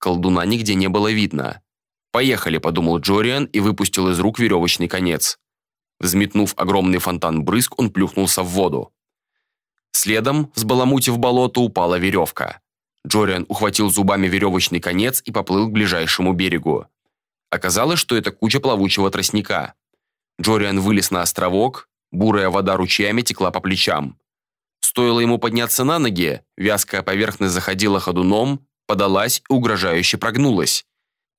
Колдуна нигде не было видно. «Поехали», — подумал Джориан и выпустил из рук веревочный конец. Взметнув огромный фонтан брызг, он плюхнулся в воду. Следом, взбаламутив болото, упала веревка. Джориан ухватил зубами веревочный конец и поплыл к ближайшему берегу. Оказалось, что это куча плавучего тростника. Джориан вылез на островок, бурая вода ручьями текла по плечам. Стоило ему подняться на ноги, вязкая поверхность заходила ходуном, подалась и угрожающе прогнулась.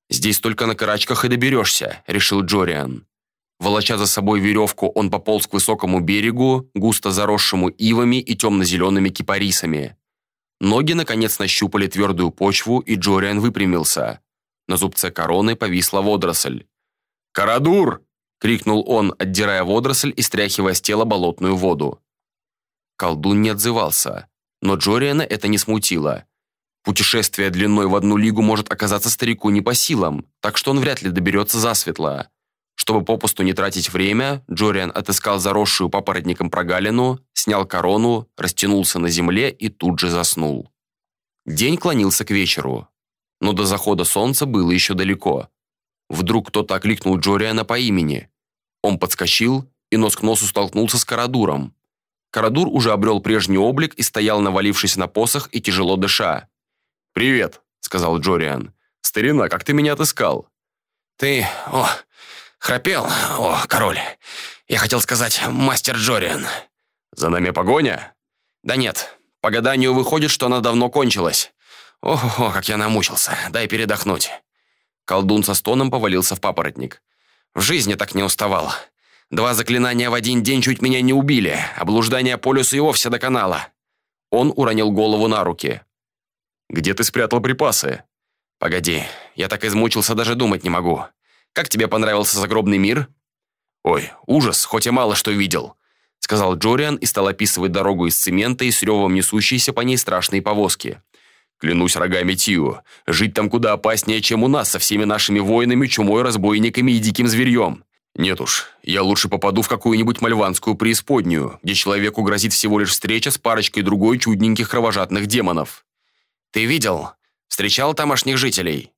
«Здесь только на карачках и доберешься», — решил Джориан. Волоча за собой веревку, он пополз к высокому берегу, густо заросшему ивами и темно-зелеными кипарисами. Ноги, наконец, нащупали твердую почву, и Джориан выпрямился. На зубце короны повисла водоросль. «Карадур!» — крикнул он, отдирая водоросль и стряхивая с тела болотную воду. Колдун не отзывался, но Джориана это не смутило. Путешествие длиной в одну лигу может оказаться старику не по силам, так что он вряд ли доберется засветло. Чтобы попусту не тратить время, Джориан отыскал заросшую папоротником прогалину, снял корону, растянулся на земле и тут же заснул. День клонился к вечеру, но до захода солнца было еще далеко. Вдруг кто-то окликнул Джориана по имени. Он подскочил и нос к носу столкнулся с Карадуром. Карадур уже обрел прежний облик и стоял, навалившись на посох и тяжело дыша. «Привет», — сказал Джориан. «Старина, как ты меня отыскал?» «Ты... О, храпел? О, король. Я хотел сказать, мастер Джориан». «За нами погоня?» «Да нет. По гаданию выходит, что она давно кончилась. Ох, как я намучился. Дай передохнуть». Колдун со стоном повалился в папоротник. «В жизни так не уставал. Два заклинания в один день чуть меня не убили. Облуждание по лесу и вовсе доконало». Он уронил голову на руки. «Где ты спрятал припасы?» «Погоди, я так измучился, даже думать не могу. Как тебе понравился загробный мир?» «Ой, ужас, хоть и мало что видел», — сказал Джориан и стал описывать дорогу из цемента и с ревом несущиеся по ней страшные повозки. «Клянусь рогами Тио, жить там куда опаснее, чем у нас со всеми нашими воинами, чумой, разбойниками и диким зверьем. Нет уж, я лучше попаду в какую-нибудь мальванскую преисподнюю, где человеку грозит всего лишь встреча с парочкой другой чудненьких кровожадных демонов». «Ты видел? Встречал тамошних жителей?»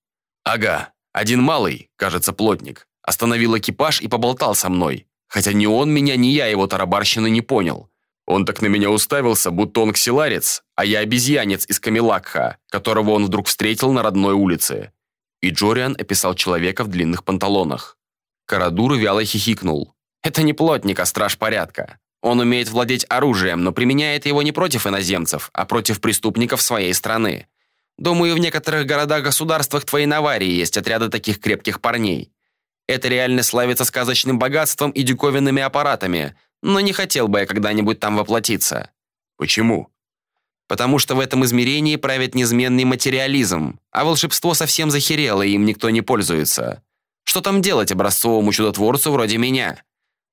«Ага. Один малый, кажется, плотник, остановил экипаж и поболтал со мной. Хотя ни он меня, ни я его тарабарщины не понял. Он так на меня уставился, будто он ксиларец, а я обезьянец из Камилакха, которого он вдруг встретил на родной улице». И Джориан описал человека в длинных панталонах. Карадур вяло хихикнул. «Это не плотник, а страж порядка. Он умеет владеть оружием, но применяет его не против иноземцев, а против преступников своей страны. Думаю, в некоторых городах-государствах твоей Наварии есть отряды таких крепких парней. Это реально славится сказочным богатством и диковинными аппаратами, но не хотел бы я когда-нибудь там воплотиться. Почему? Потому что в этом измерении правит неизменный материализм, а волшебство совсем захерело, и им никто не пользуется. Что там делать образцовому чудотворцу вроде меня?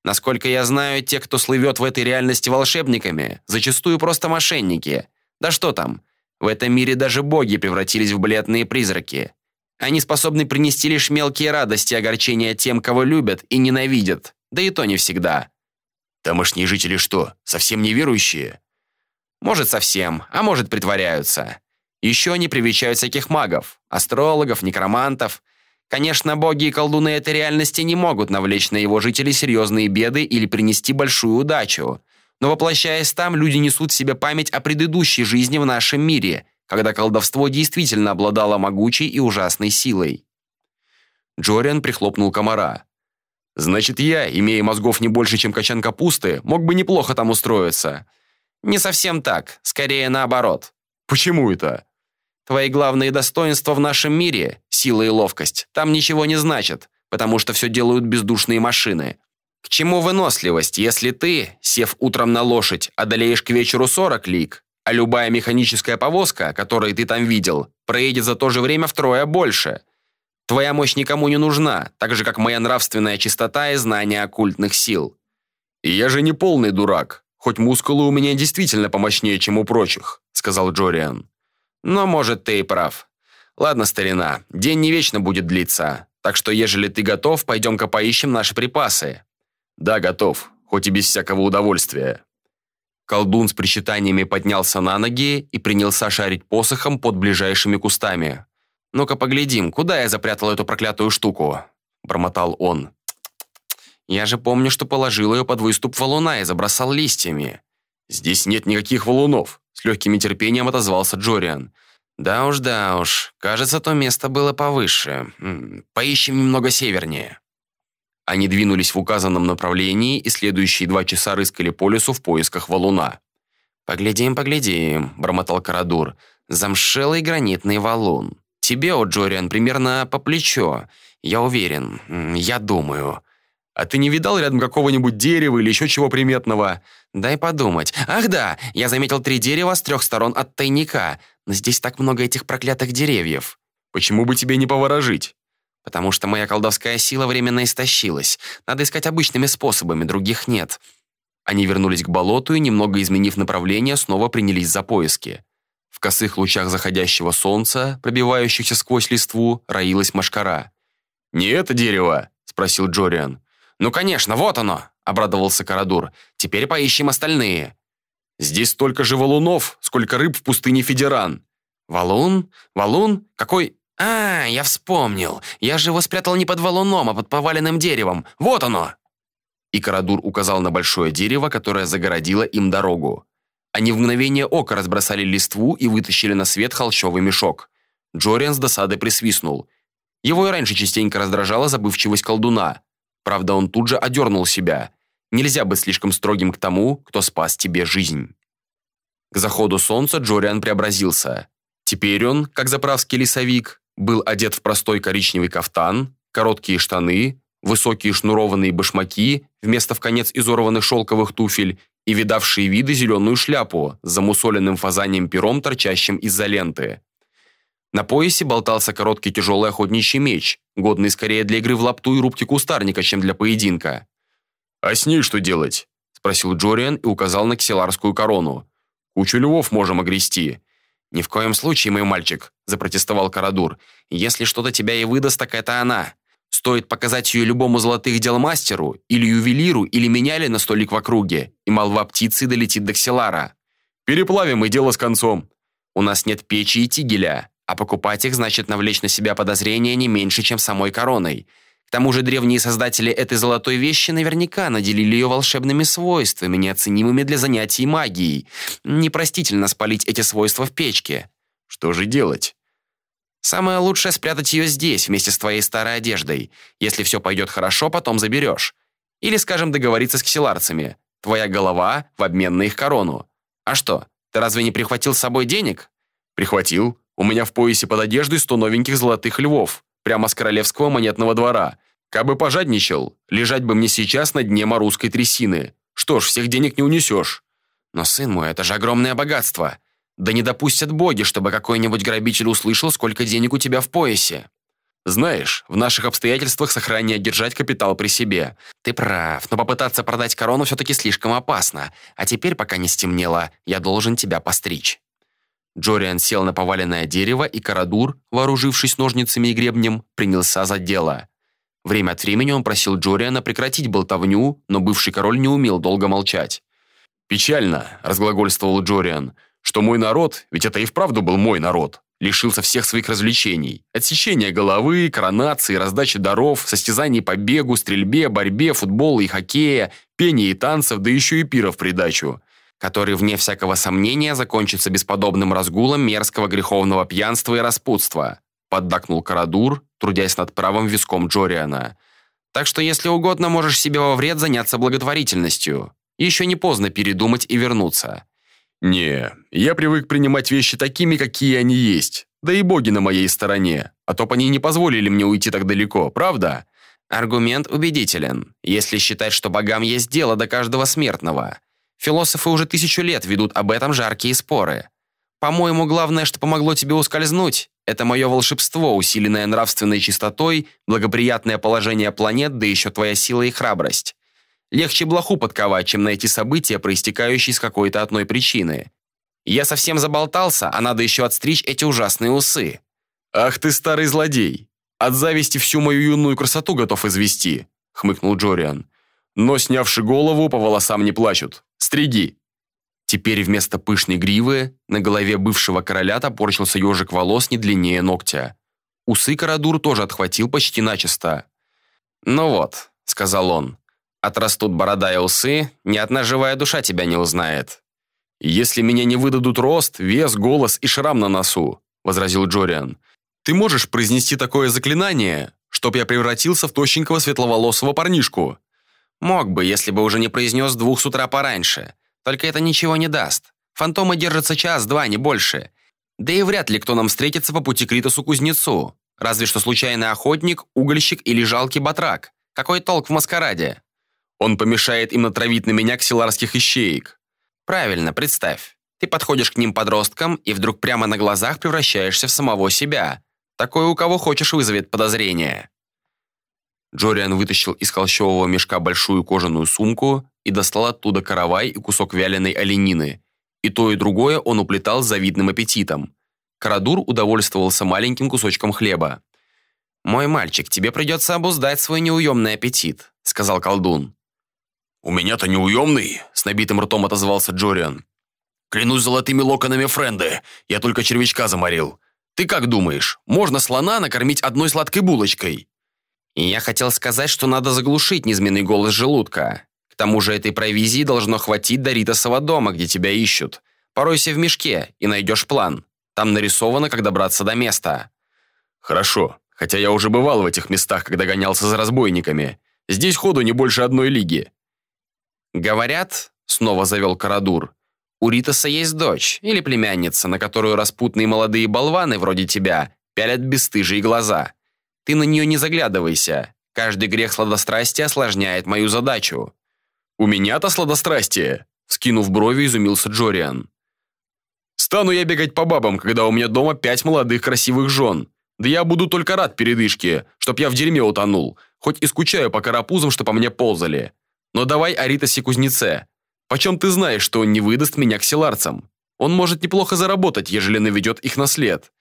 Насколько я знаю, те, кто слывет в этой реальности волшебниками, зачастую просто мошенники. Да что там, в этом мире даже боги превратились в бледные призраки. Они способны принести лишь мелкие радости и огорчения тем, кого любят и ненавидят, да и то не всегда. Тамошние жители что, совсем неверующие? Может, совсем, а может, притворяются. Еще они привечают всяких магов, астрологов, некромантов – Конечно, боги и колдуны этой реальности не могут навлечь на его жителей серьезные беды или принести большую удачу. Но воплощаясь там, люди несут в себе память о предыдущей жизни в нашем мире, когда колдовство действительно обладало могучей и ужасной силой. Джориан прихлопнул комара. «Значит, я, имея мозгов не больше, чем качан капусты, мог бы неплохо там устроиться». «Не совсем так, скорее наоборот». «Почему это?» Твои главные достоинства в нашем мире – сила и ловкость – там ничего не значат, потому что все делают бездушные машины. К чему выносливость, если ты, сев утром на лошадь, одолеешь к вечеру 40 лиг, а любая механическая повозка, которую ты там видел, проедет за то же время втрое больше? Твоя мощь никому не нужна, так же, как моя нравственная чистота и знание оккультных сил. И я же не полный дурак, хоть мускулы у меня действительно помощнее, чем у прочих, сказал Джориан. Но, может, ты и прав. Ладно, старина, день не вечно будет длиться. Так что, ежели ты готов, пойдем-ка поищем наши припасы. Да, готов. хоть и без всякого удовольствия». Колдун с причитаниями поднялся на ноги и принялся шарить посохом под ближайшими кустами. «Ну-ка поглядим, куда я запрятал эту проклятую штуку?» – бормотал он. «Я же помню, что положил ее под выступ валуна и забросал листьями». «Здесь нет никаких валунов», – с легким нетерпением отозвался Джориан. «Да уж, да уж. Кажется, то место было повыше. Поищем немного севернее». Они двинулись в указанном направлении и следующие два часа рыскали по лесу в поисках валуна. «Поглядим, поглядим», – бормотал Карадур. «Замшелый гранитный валун. Тебе, о Джориан, примерно по плечо. Я уверен. Я думаю». «А ты не видал рядом какого-нибудь дерева или еще чего приметного?» «Дай подумать. Ах да, я заметил три дерева с трех сторон от тайника. Но здесь так много этих проклятых деревьев». «Почему бы тебе не поворожить?» «Потому что моя колдовская сила временно истощилась. Надо искать обычными способами, других нет». Они вернулись к болоту и, немного изменив направление, снова принялись за поиски. В косых лучах заходящего солнца, пробивающихся сквозь листву, роилась машкара. «Не это дерево?» – спросил Джориан. «Ну, конечно, вот оно!» – обрадовался Карадур. «Теперь поищем остальные». «Здесь столько же валунов, сколько рыб в пустыне Федеран». «Валун? Валун? Какой? А, я вспомнил. Я же его спрятал не под валуном, а под поваленным деревом. Вот оно!» И Карадур указал на большое дерево, которое загородило им дорогу. Они в мгновение ока разбросали листву и вытащили на свет холщовый мешок. Джориан с досадой присвистнул. Его и раньше частенько раздражала забывчивость колдуна. Правда, он тут же одернул себя. Нельзя быть слишком строгим к тому, кто спас тебе жизнь. К заходу солнца Джориан преобразился. Теперь он, как заправский лесовик, был одет в простой коричневый кафтан, короткие штаны, высокие шнурованные башмаки вместо в конец изорванных шелковых туфель и видавшие виды зеленую шляпу с замусоленным фазанием пером, торчащим из-за ленты. На поясе болтался короткий тяжелый охотничий меч, годный скорее для игры в лапту и рубки кустарника, чем для поединка. «А с ней что делать?» – спросил Джориан и указал на ксиларскую корону. «Кучу львов можем огрести». «Ни в коем случае, мой мальчик», – запротестовал Карадур. «Если что-то тебя и выдаст, так это она. Стоит показать ее любому золотых дел мастеру, или ювелиру, или меняли на столик в округе, и молва птицы долетит до Ксилара. Переплавим, и дело с концом. У нас нет печи и тигеля. А покупать их значит навлечь на себя подозрения не меньше, чем самой короной. К тому же древние создатели этой золотой вещи наверняка наделили ее волшебными свойствами, неоценимыми для занятий магией. Непростительно спалить эти свойства в печке. Что же делать? Самое лучшее спрятать ее здесь, вместе с твоей старой одеждой. Если все пойдет хорошо, потом заберешь. Или, скажем, договориться с ксиларцами. Твоя голова в обмен на их корону. А что, ты разве не прихватил с собой денег? Прихватил. У меня в поясе под одеждой сто новеньких золотых львов, прямо с королевского монетного двора. Кабы пожадничал, лежать бы мне сейчас на дне морусской трясины. Что ж, всех денег не унесешь. Но, сын мой, это же огромное богатство. Да не допустят боги, чтобы какой-нибудь грабитель услышал, сколько денег у тебя в поясе. Знаешь, в наших обстоятельствах сохраннее держать капитал при себе. Ты прав, но попытаться продать корону все-таки слишком опасно. А теперь, пока не стемнело, я должен тебя постричь. Джориан сел на поваленное дерево, и Карадур, вооружившись ножницами и гребнем, принялся за дело. Время от времени он просил Джориана прекратить болтовню, но бывший король не умел долго молчать. «Печально», — разглагольствовал Джориан, «что мой народ, ведь это и вправду был мой народ, лишился всех своих развлечений. Отсечения головы, коронации, раздачи даров, состязаний по бегу, стрельбе, борьбе, футбола и хоккея, пения и танцев, да еще и пира в придачу который, вне всякого сомнения, закончится бесподобным разгулом мерзкого греховного пьянства и распутства», поддакнул Карадур, трудясь над правым виском Джориана. «Так что, если угодно, можешь себе во вред заняться благотворительностью. Еще не поздно передумать и вернуться». «Не, я привык принимать вещи такими, какие они есть. Да и боги на моей стороне. А то бы они не позволили мне уйти так далеко, правда?» Аргумент убедителен, если считать, что богам есть дело до каждого смертного. Философы уже тысячу лет ведут об этом жаркие споры. По-моему, главное, что помогло тебе ускользнуть, это мое волшебство, усиленное нравственной чистотой, благоприятное положение планет, да еще твоя сила и храбрость. Легче блоху подковать, чем найти события, проистекающие из какой-то одной причины. Я совсем заболтался, а надо еще отстричь эти ужасные усы. «Ах ты старый злодей! От зависти всю мою юную красоту готов извести», — хмыкнул Джориан. Но, снявши голову, по волосам не плачут. Стриги!» Теперь вместо пышной гривы на голове бывшего короля топорщился ежик волос не длиннее ногтя. Усы Карадур тоже отхватил почти начисто. «Ну вот», — сказал он, — «отрастут борода и усы, ни одна живая душа тебя не узнает». «Если меня не выдадут рост, вес, голос и шрам на носу», — возразил Джориан, — «ты можешь произнести такое заклинание, чтоб я превратился в тощенького светловолосого парнишку?» «Мог бы, если бы уже не произнес двух с утра пораньше. Только это ничего не даст. Фантомы держатся час-два, не больше. Да и вряд ли кто нам встретится по пути к Ритосу-кузнецу. Разве что случайный охотник, угольщик или жалкий батрак. Какой толк в маскараде? Он помешает им натравить на меня ксиларских ищеек. Правильно, представь. Ты подходишь к ним подросткам и вдруг прямо на глазах превращаешься в самого себя. Такое у кого хочешь вызовет подозрение. Джориан вытащил из холщового мешка большую кожаную сумку и достал оттуда каравай и кусок вяленой оленины. И то, и другое он уплетал с завидным аппетитом. Карадур удовольствовался маленьким кусочком хлеба. «Мой мальчик, тебе придется обуздать свой неуемный аппетит», — сказал колдун. «У меня-то неуемный», — с набитым ртом отозвался Джориан. «Клянусь золотыми локонами Френды, я только червячка заморил. Ты как думаешь, можно слона накормить одной сладкой булочкой?» И я хотел сказать, что надо заглушить низменный голос желудка. К тому же этой провизии должно хватить до Ритасова дома, где тебя ищут. Поройся в мешке и найдешь план. Там нарисовано, как добраться до места». «Хорошо, хотя я уже бывал в этих местах, когда гонялся за разбойниками. Здесь ходу не больше одной лиги». «Говорят», — снова завел Карадур, «у Ритаса есть дочь или племянница, на которую распутные молодые болваны вроде тебя пялят бесстыжие глаза. Ты на нее не заглядывайся. Каждый грех сладострастия осложняет мою задачу». «У меня-то сладострастие?» Скинув брови, изумился Джориан. «Стану я бегать по бабам, когда у меня дома пять молодых красивых жен. Да я буду только рад передышке, чтоб я в дерьме утонул, хоть и скучаю по карапузам, что по мне ползали. Но давай о Ритасе Кузнеце. Почем ты знаешь, что он не выдаст меня к селарцам? Он может неплохо заработать, ежели наведет их на след.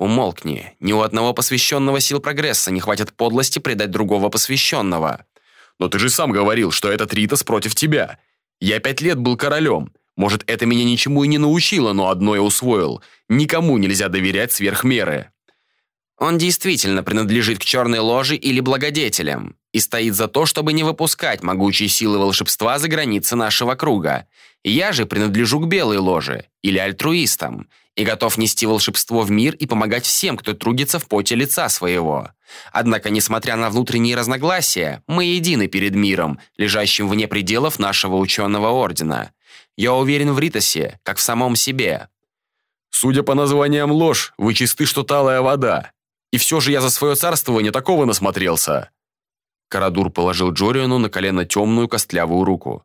Умолкни. Ни у одного посвященного сил прогресса не хватит подлости предать другого посвященного. Но ты же сам говорил, что этот Ритас против тебя. Я пять лет был королем. Может, это меня ничему и не научило, но одно я усвоил. Никому нельзя доверять сверх меры. Он действительно принадлежит к черной ложе или благодетелям и стоит за то, чтобы не выпускать могучие силы волшебства за границы нашего круга. Я же принадлежу к белой ложе или альтруистам и готов нести волшебство в мир и помогать всем, кто трудится в поте лица своего. Однако, несмотря на внутренние разногласия, мы едины перед миром, лежащим вне пределов нашего ученого ордена. Я уверен в Ритосе, как в самом себе. Судя по названиям ложь, вы чисты, что талая вода. И все же я за свое царствование такого насмотрелся. Карадур положил Джориану на колено темную костлявую руку.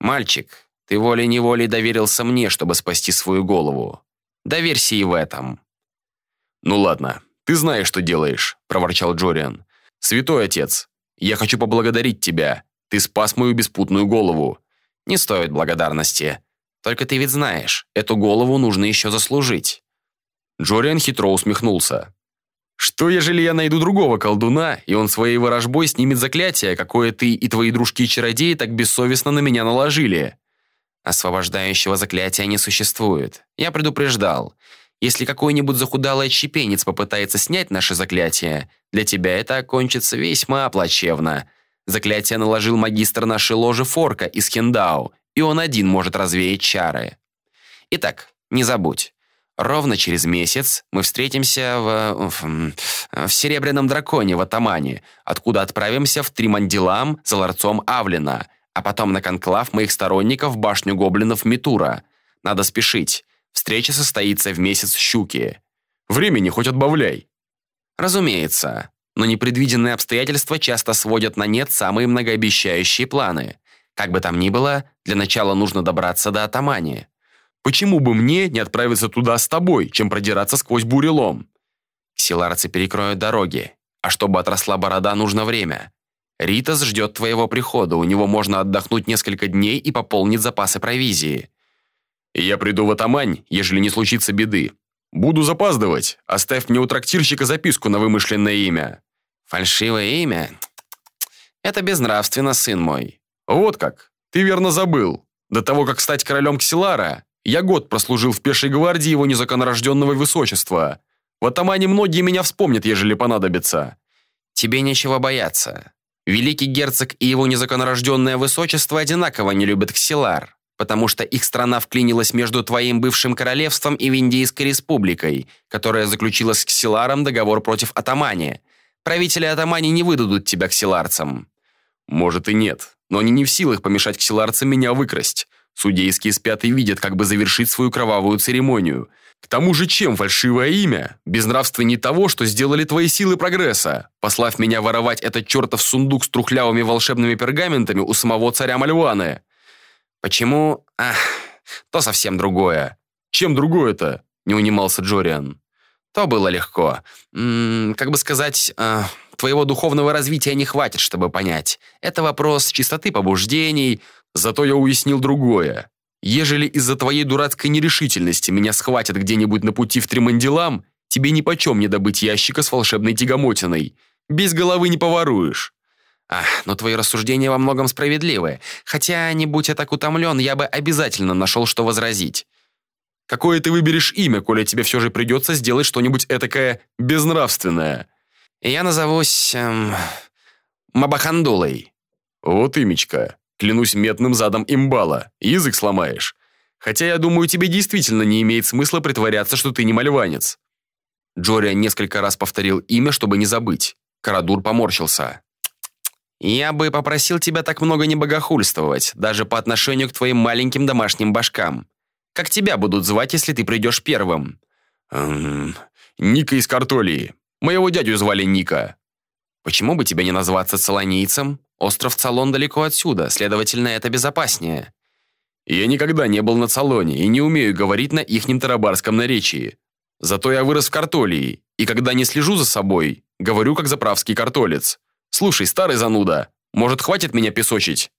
«Мальчик, ты волей-неволей доверился мне, чтобы спасти свою голову. Доверься и в этом». «Ну ладно, ты знаешь, что делаешь», – проворчал Джориан. «Святой отец, я хочу поблагодарить тебя. Ты спас мою беспутную голову». «Не стоит благодарности. Только ты ведь знаешь, эту голову нужно еще заслужить». Джориан хитро усмехнулся. Что, ежели я найду другого колдуна, и он своей ворожбой снимет заклятие, какое ты и твои дружки-чародеи так бессовестно на меня наложили? Освобождающего заклятия не существует. Я предупреждал. Если какой-нибудь захудалый отщепенец попытается снять наше заклятие, для тебя это окончится весьма плачевно. Заклятие наложил магистр нашей ложи Форка из Хендау, и он один может развеять чары. Итак, не забудь. Ровно через месяц мы встретимся в, в, в Серебряном Драконе в Атамане, откуда отправимся в Тримандилам за ларцом Авлина, а потом на конклав моих сторонников в башню гоблинов Митура. Надо спешить. Встреча состоится в месяц Щуки. Времени хоть отбавляй. Разумеется. Но непредвиденные обстоятельства часто сводят на нет самые многообещающие планы. Как бы там ни было, для начала нужно добраться до Атамани. Почему бы мне не отправиться туда с тобой, чем продираться сквозь бурелом? Ксиларцы перекроют дороги, а чтобы отросла борода, нужно время. Ритас ждет твоего прихода, у него можно отдохнуть несколько дней и пополнить запасы провизии. Я приду в Атамань, ежели не случится беды. Буду запаздывать. Оставь мне у трактирщика записку на вымышленное имя. Фальшивое имя? Это безнравственно, сын мой. Вот как. Ты верно забыл. До того, как стать королем Ксилара, я год прослужил в пешей гвардии его незаконорожденного высочества. В атамане многие меня вспомнят, ежели понадобится. Тебе нечего бояться. Великий герцог и его незаконорожденное высочество одинаково не любят Ксилар, потому что их страна вклинилась между твоим бывшим королевством и Виндийской республикой, которая заключила с Ксиларом договор против атамани. Правители атамани не выдадут тебя ксиларцам. Может и нет, но они не в силах помешать ксиларцам меня выкрасть. Судейские спят и видят, как бы завершить свою кровавую церемонию. К тому же чем фальшивое имя? Безнравственней того, что сделали твои силы прогресса, послав меня воровать этот чертов сундук с трухлявыми волшебными пергаментами у самого царя Мальваны. Почему? Ах, то совсем другое. Чем другое-то? Не унимался Джориан. То было легко. М -м, как бы сказать, э, твоего духовного развития не хватит, чтобы понять. Это вопрос чистоты побуждений. Зато я уяснил другое. Ежели из-за твоей дурацкой нерешительности меня схватят где-нибудь на пути в Тремандилам, тебе нипочем не добыть ящика с волшебной тягомотиной. Без головы не поворуешь. Ах, но твои рассуждения во многом справедливы. Хотя, не будь я так утомлен, я бы обязательно нашел, что возразить. Какое ты выберешь имя, коли тебе все же придется сделать что-нибудь этакое безнравственное? Я назовусь... Эм, Мабахандулой. Вот имечко. Клянусь метным задом имбала. Язык сломаешь. Хотя, я думаю, тебе действительно не имеет смысла притворяться, что ты не мальванец». Джориан несколько раз повторил имя, чтобы не забыть. Карадур поморщился. «Я бы попросил тебя так много не богохульствовать, даже по отношению к твоим маленьким домашним башкам. Как тебя будут звать, если ты придешь первым?» «Эм, Ника из Картолии. Моего дядю звали Ника». «Почему бы тебе не назваться целонийцем? Остров Цалон далеко отсюда, следовательно, это безопаснее. Я никогда не был на Цалоне и не умею говорить на ихнем тарабарском наречии. Зато я вырос в Картолии, и когда не слежу за собой, говорю как заправский картолец. Слушай, старый зануда, может, хватит меня песочить?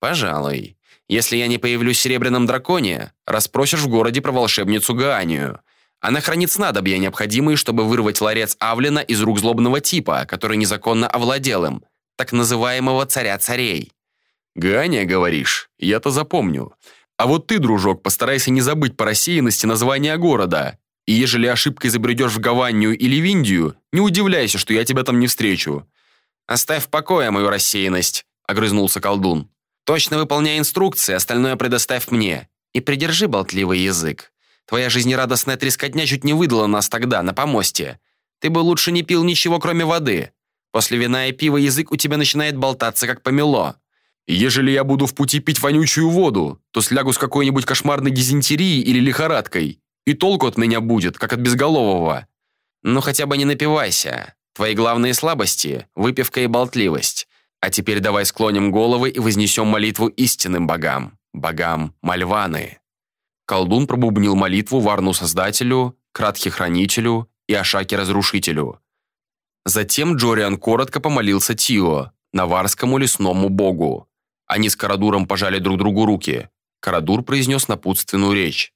Пожалуй. Если я не появлюсь в Серебряном Драконе, расспросишь в городе про волшебницу Гаанию. Она хранит снадобья, необходимые, чтобы вырвать ларец Авлина из рук злобного типа, который незаконно овладел им, так называемого царя царей. Ганя, говоришь? Я-то запомню. А вот ты, дружок, постарайся не забыть по рассеянности названия города. И ежели ошибкой забредешь в Гаванию или в Индию, не удивляйся, что я тебя там не встречу. Оставь в покое мою рассеянность, огрызнулся колдун. Точно выполняй инструкции, остальное предоставь мне. И придержи болтливый язык. Твоя жизнерадостная трескотня чуть не выдала нас тогда, на помосте. Ты бы лучше не пил ничего, кроме воды. После вина и пива язык у тебя начинает болтаться, как помело. Ежели я буду в пути пить вонючую воду, то слягу с какой-нибудь кошмарной дизентерией или лихорадкой. И толку от меня будет, как от безголового. Ну хотя бы не напивайся. Твои главные слабости – выпивка и болтливость. А теперь давай склоним головы и вознесем молитву истинным богам, богам Мальваны». Колдун пробубнил молитву Варну-создателю, Кратхе-хранителю и Ашаке-разрушителю. Затем Джориан коротко помолился Тио, наварскому лесному богу. Они с Карадуром пожали друг другу руки. Карадур произнес напутственную речь.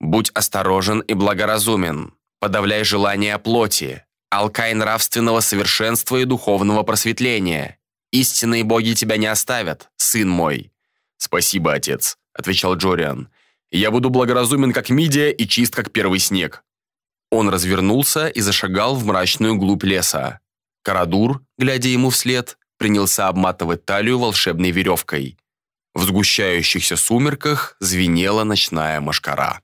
«Будь осторожен и благоразумен. Подавляй желания плоти. Алкай нравственного совершенства и духовного просветления. Истинные боги тебя не оставят, сын мой». «Спасибо, отец», — отвечал Джориан. «Я буду благоразумен, как мидия, и чист, как первый снег». Он развернулся и зашагал в мрачную глубь леса. Карадур, глядя ему вслед, принялся обматывать талию волшебной веревкой. В сгущающихся сумерках звенела ночная машкара.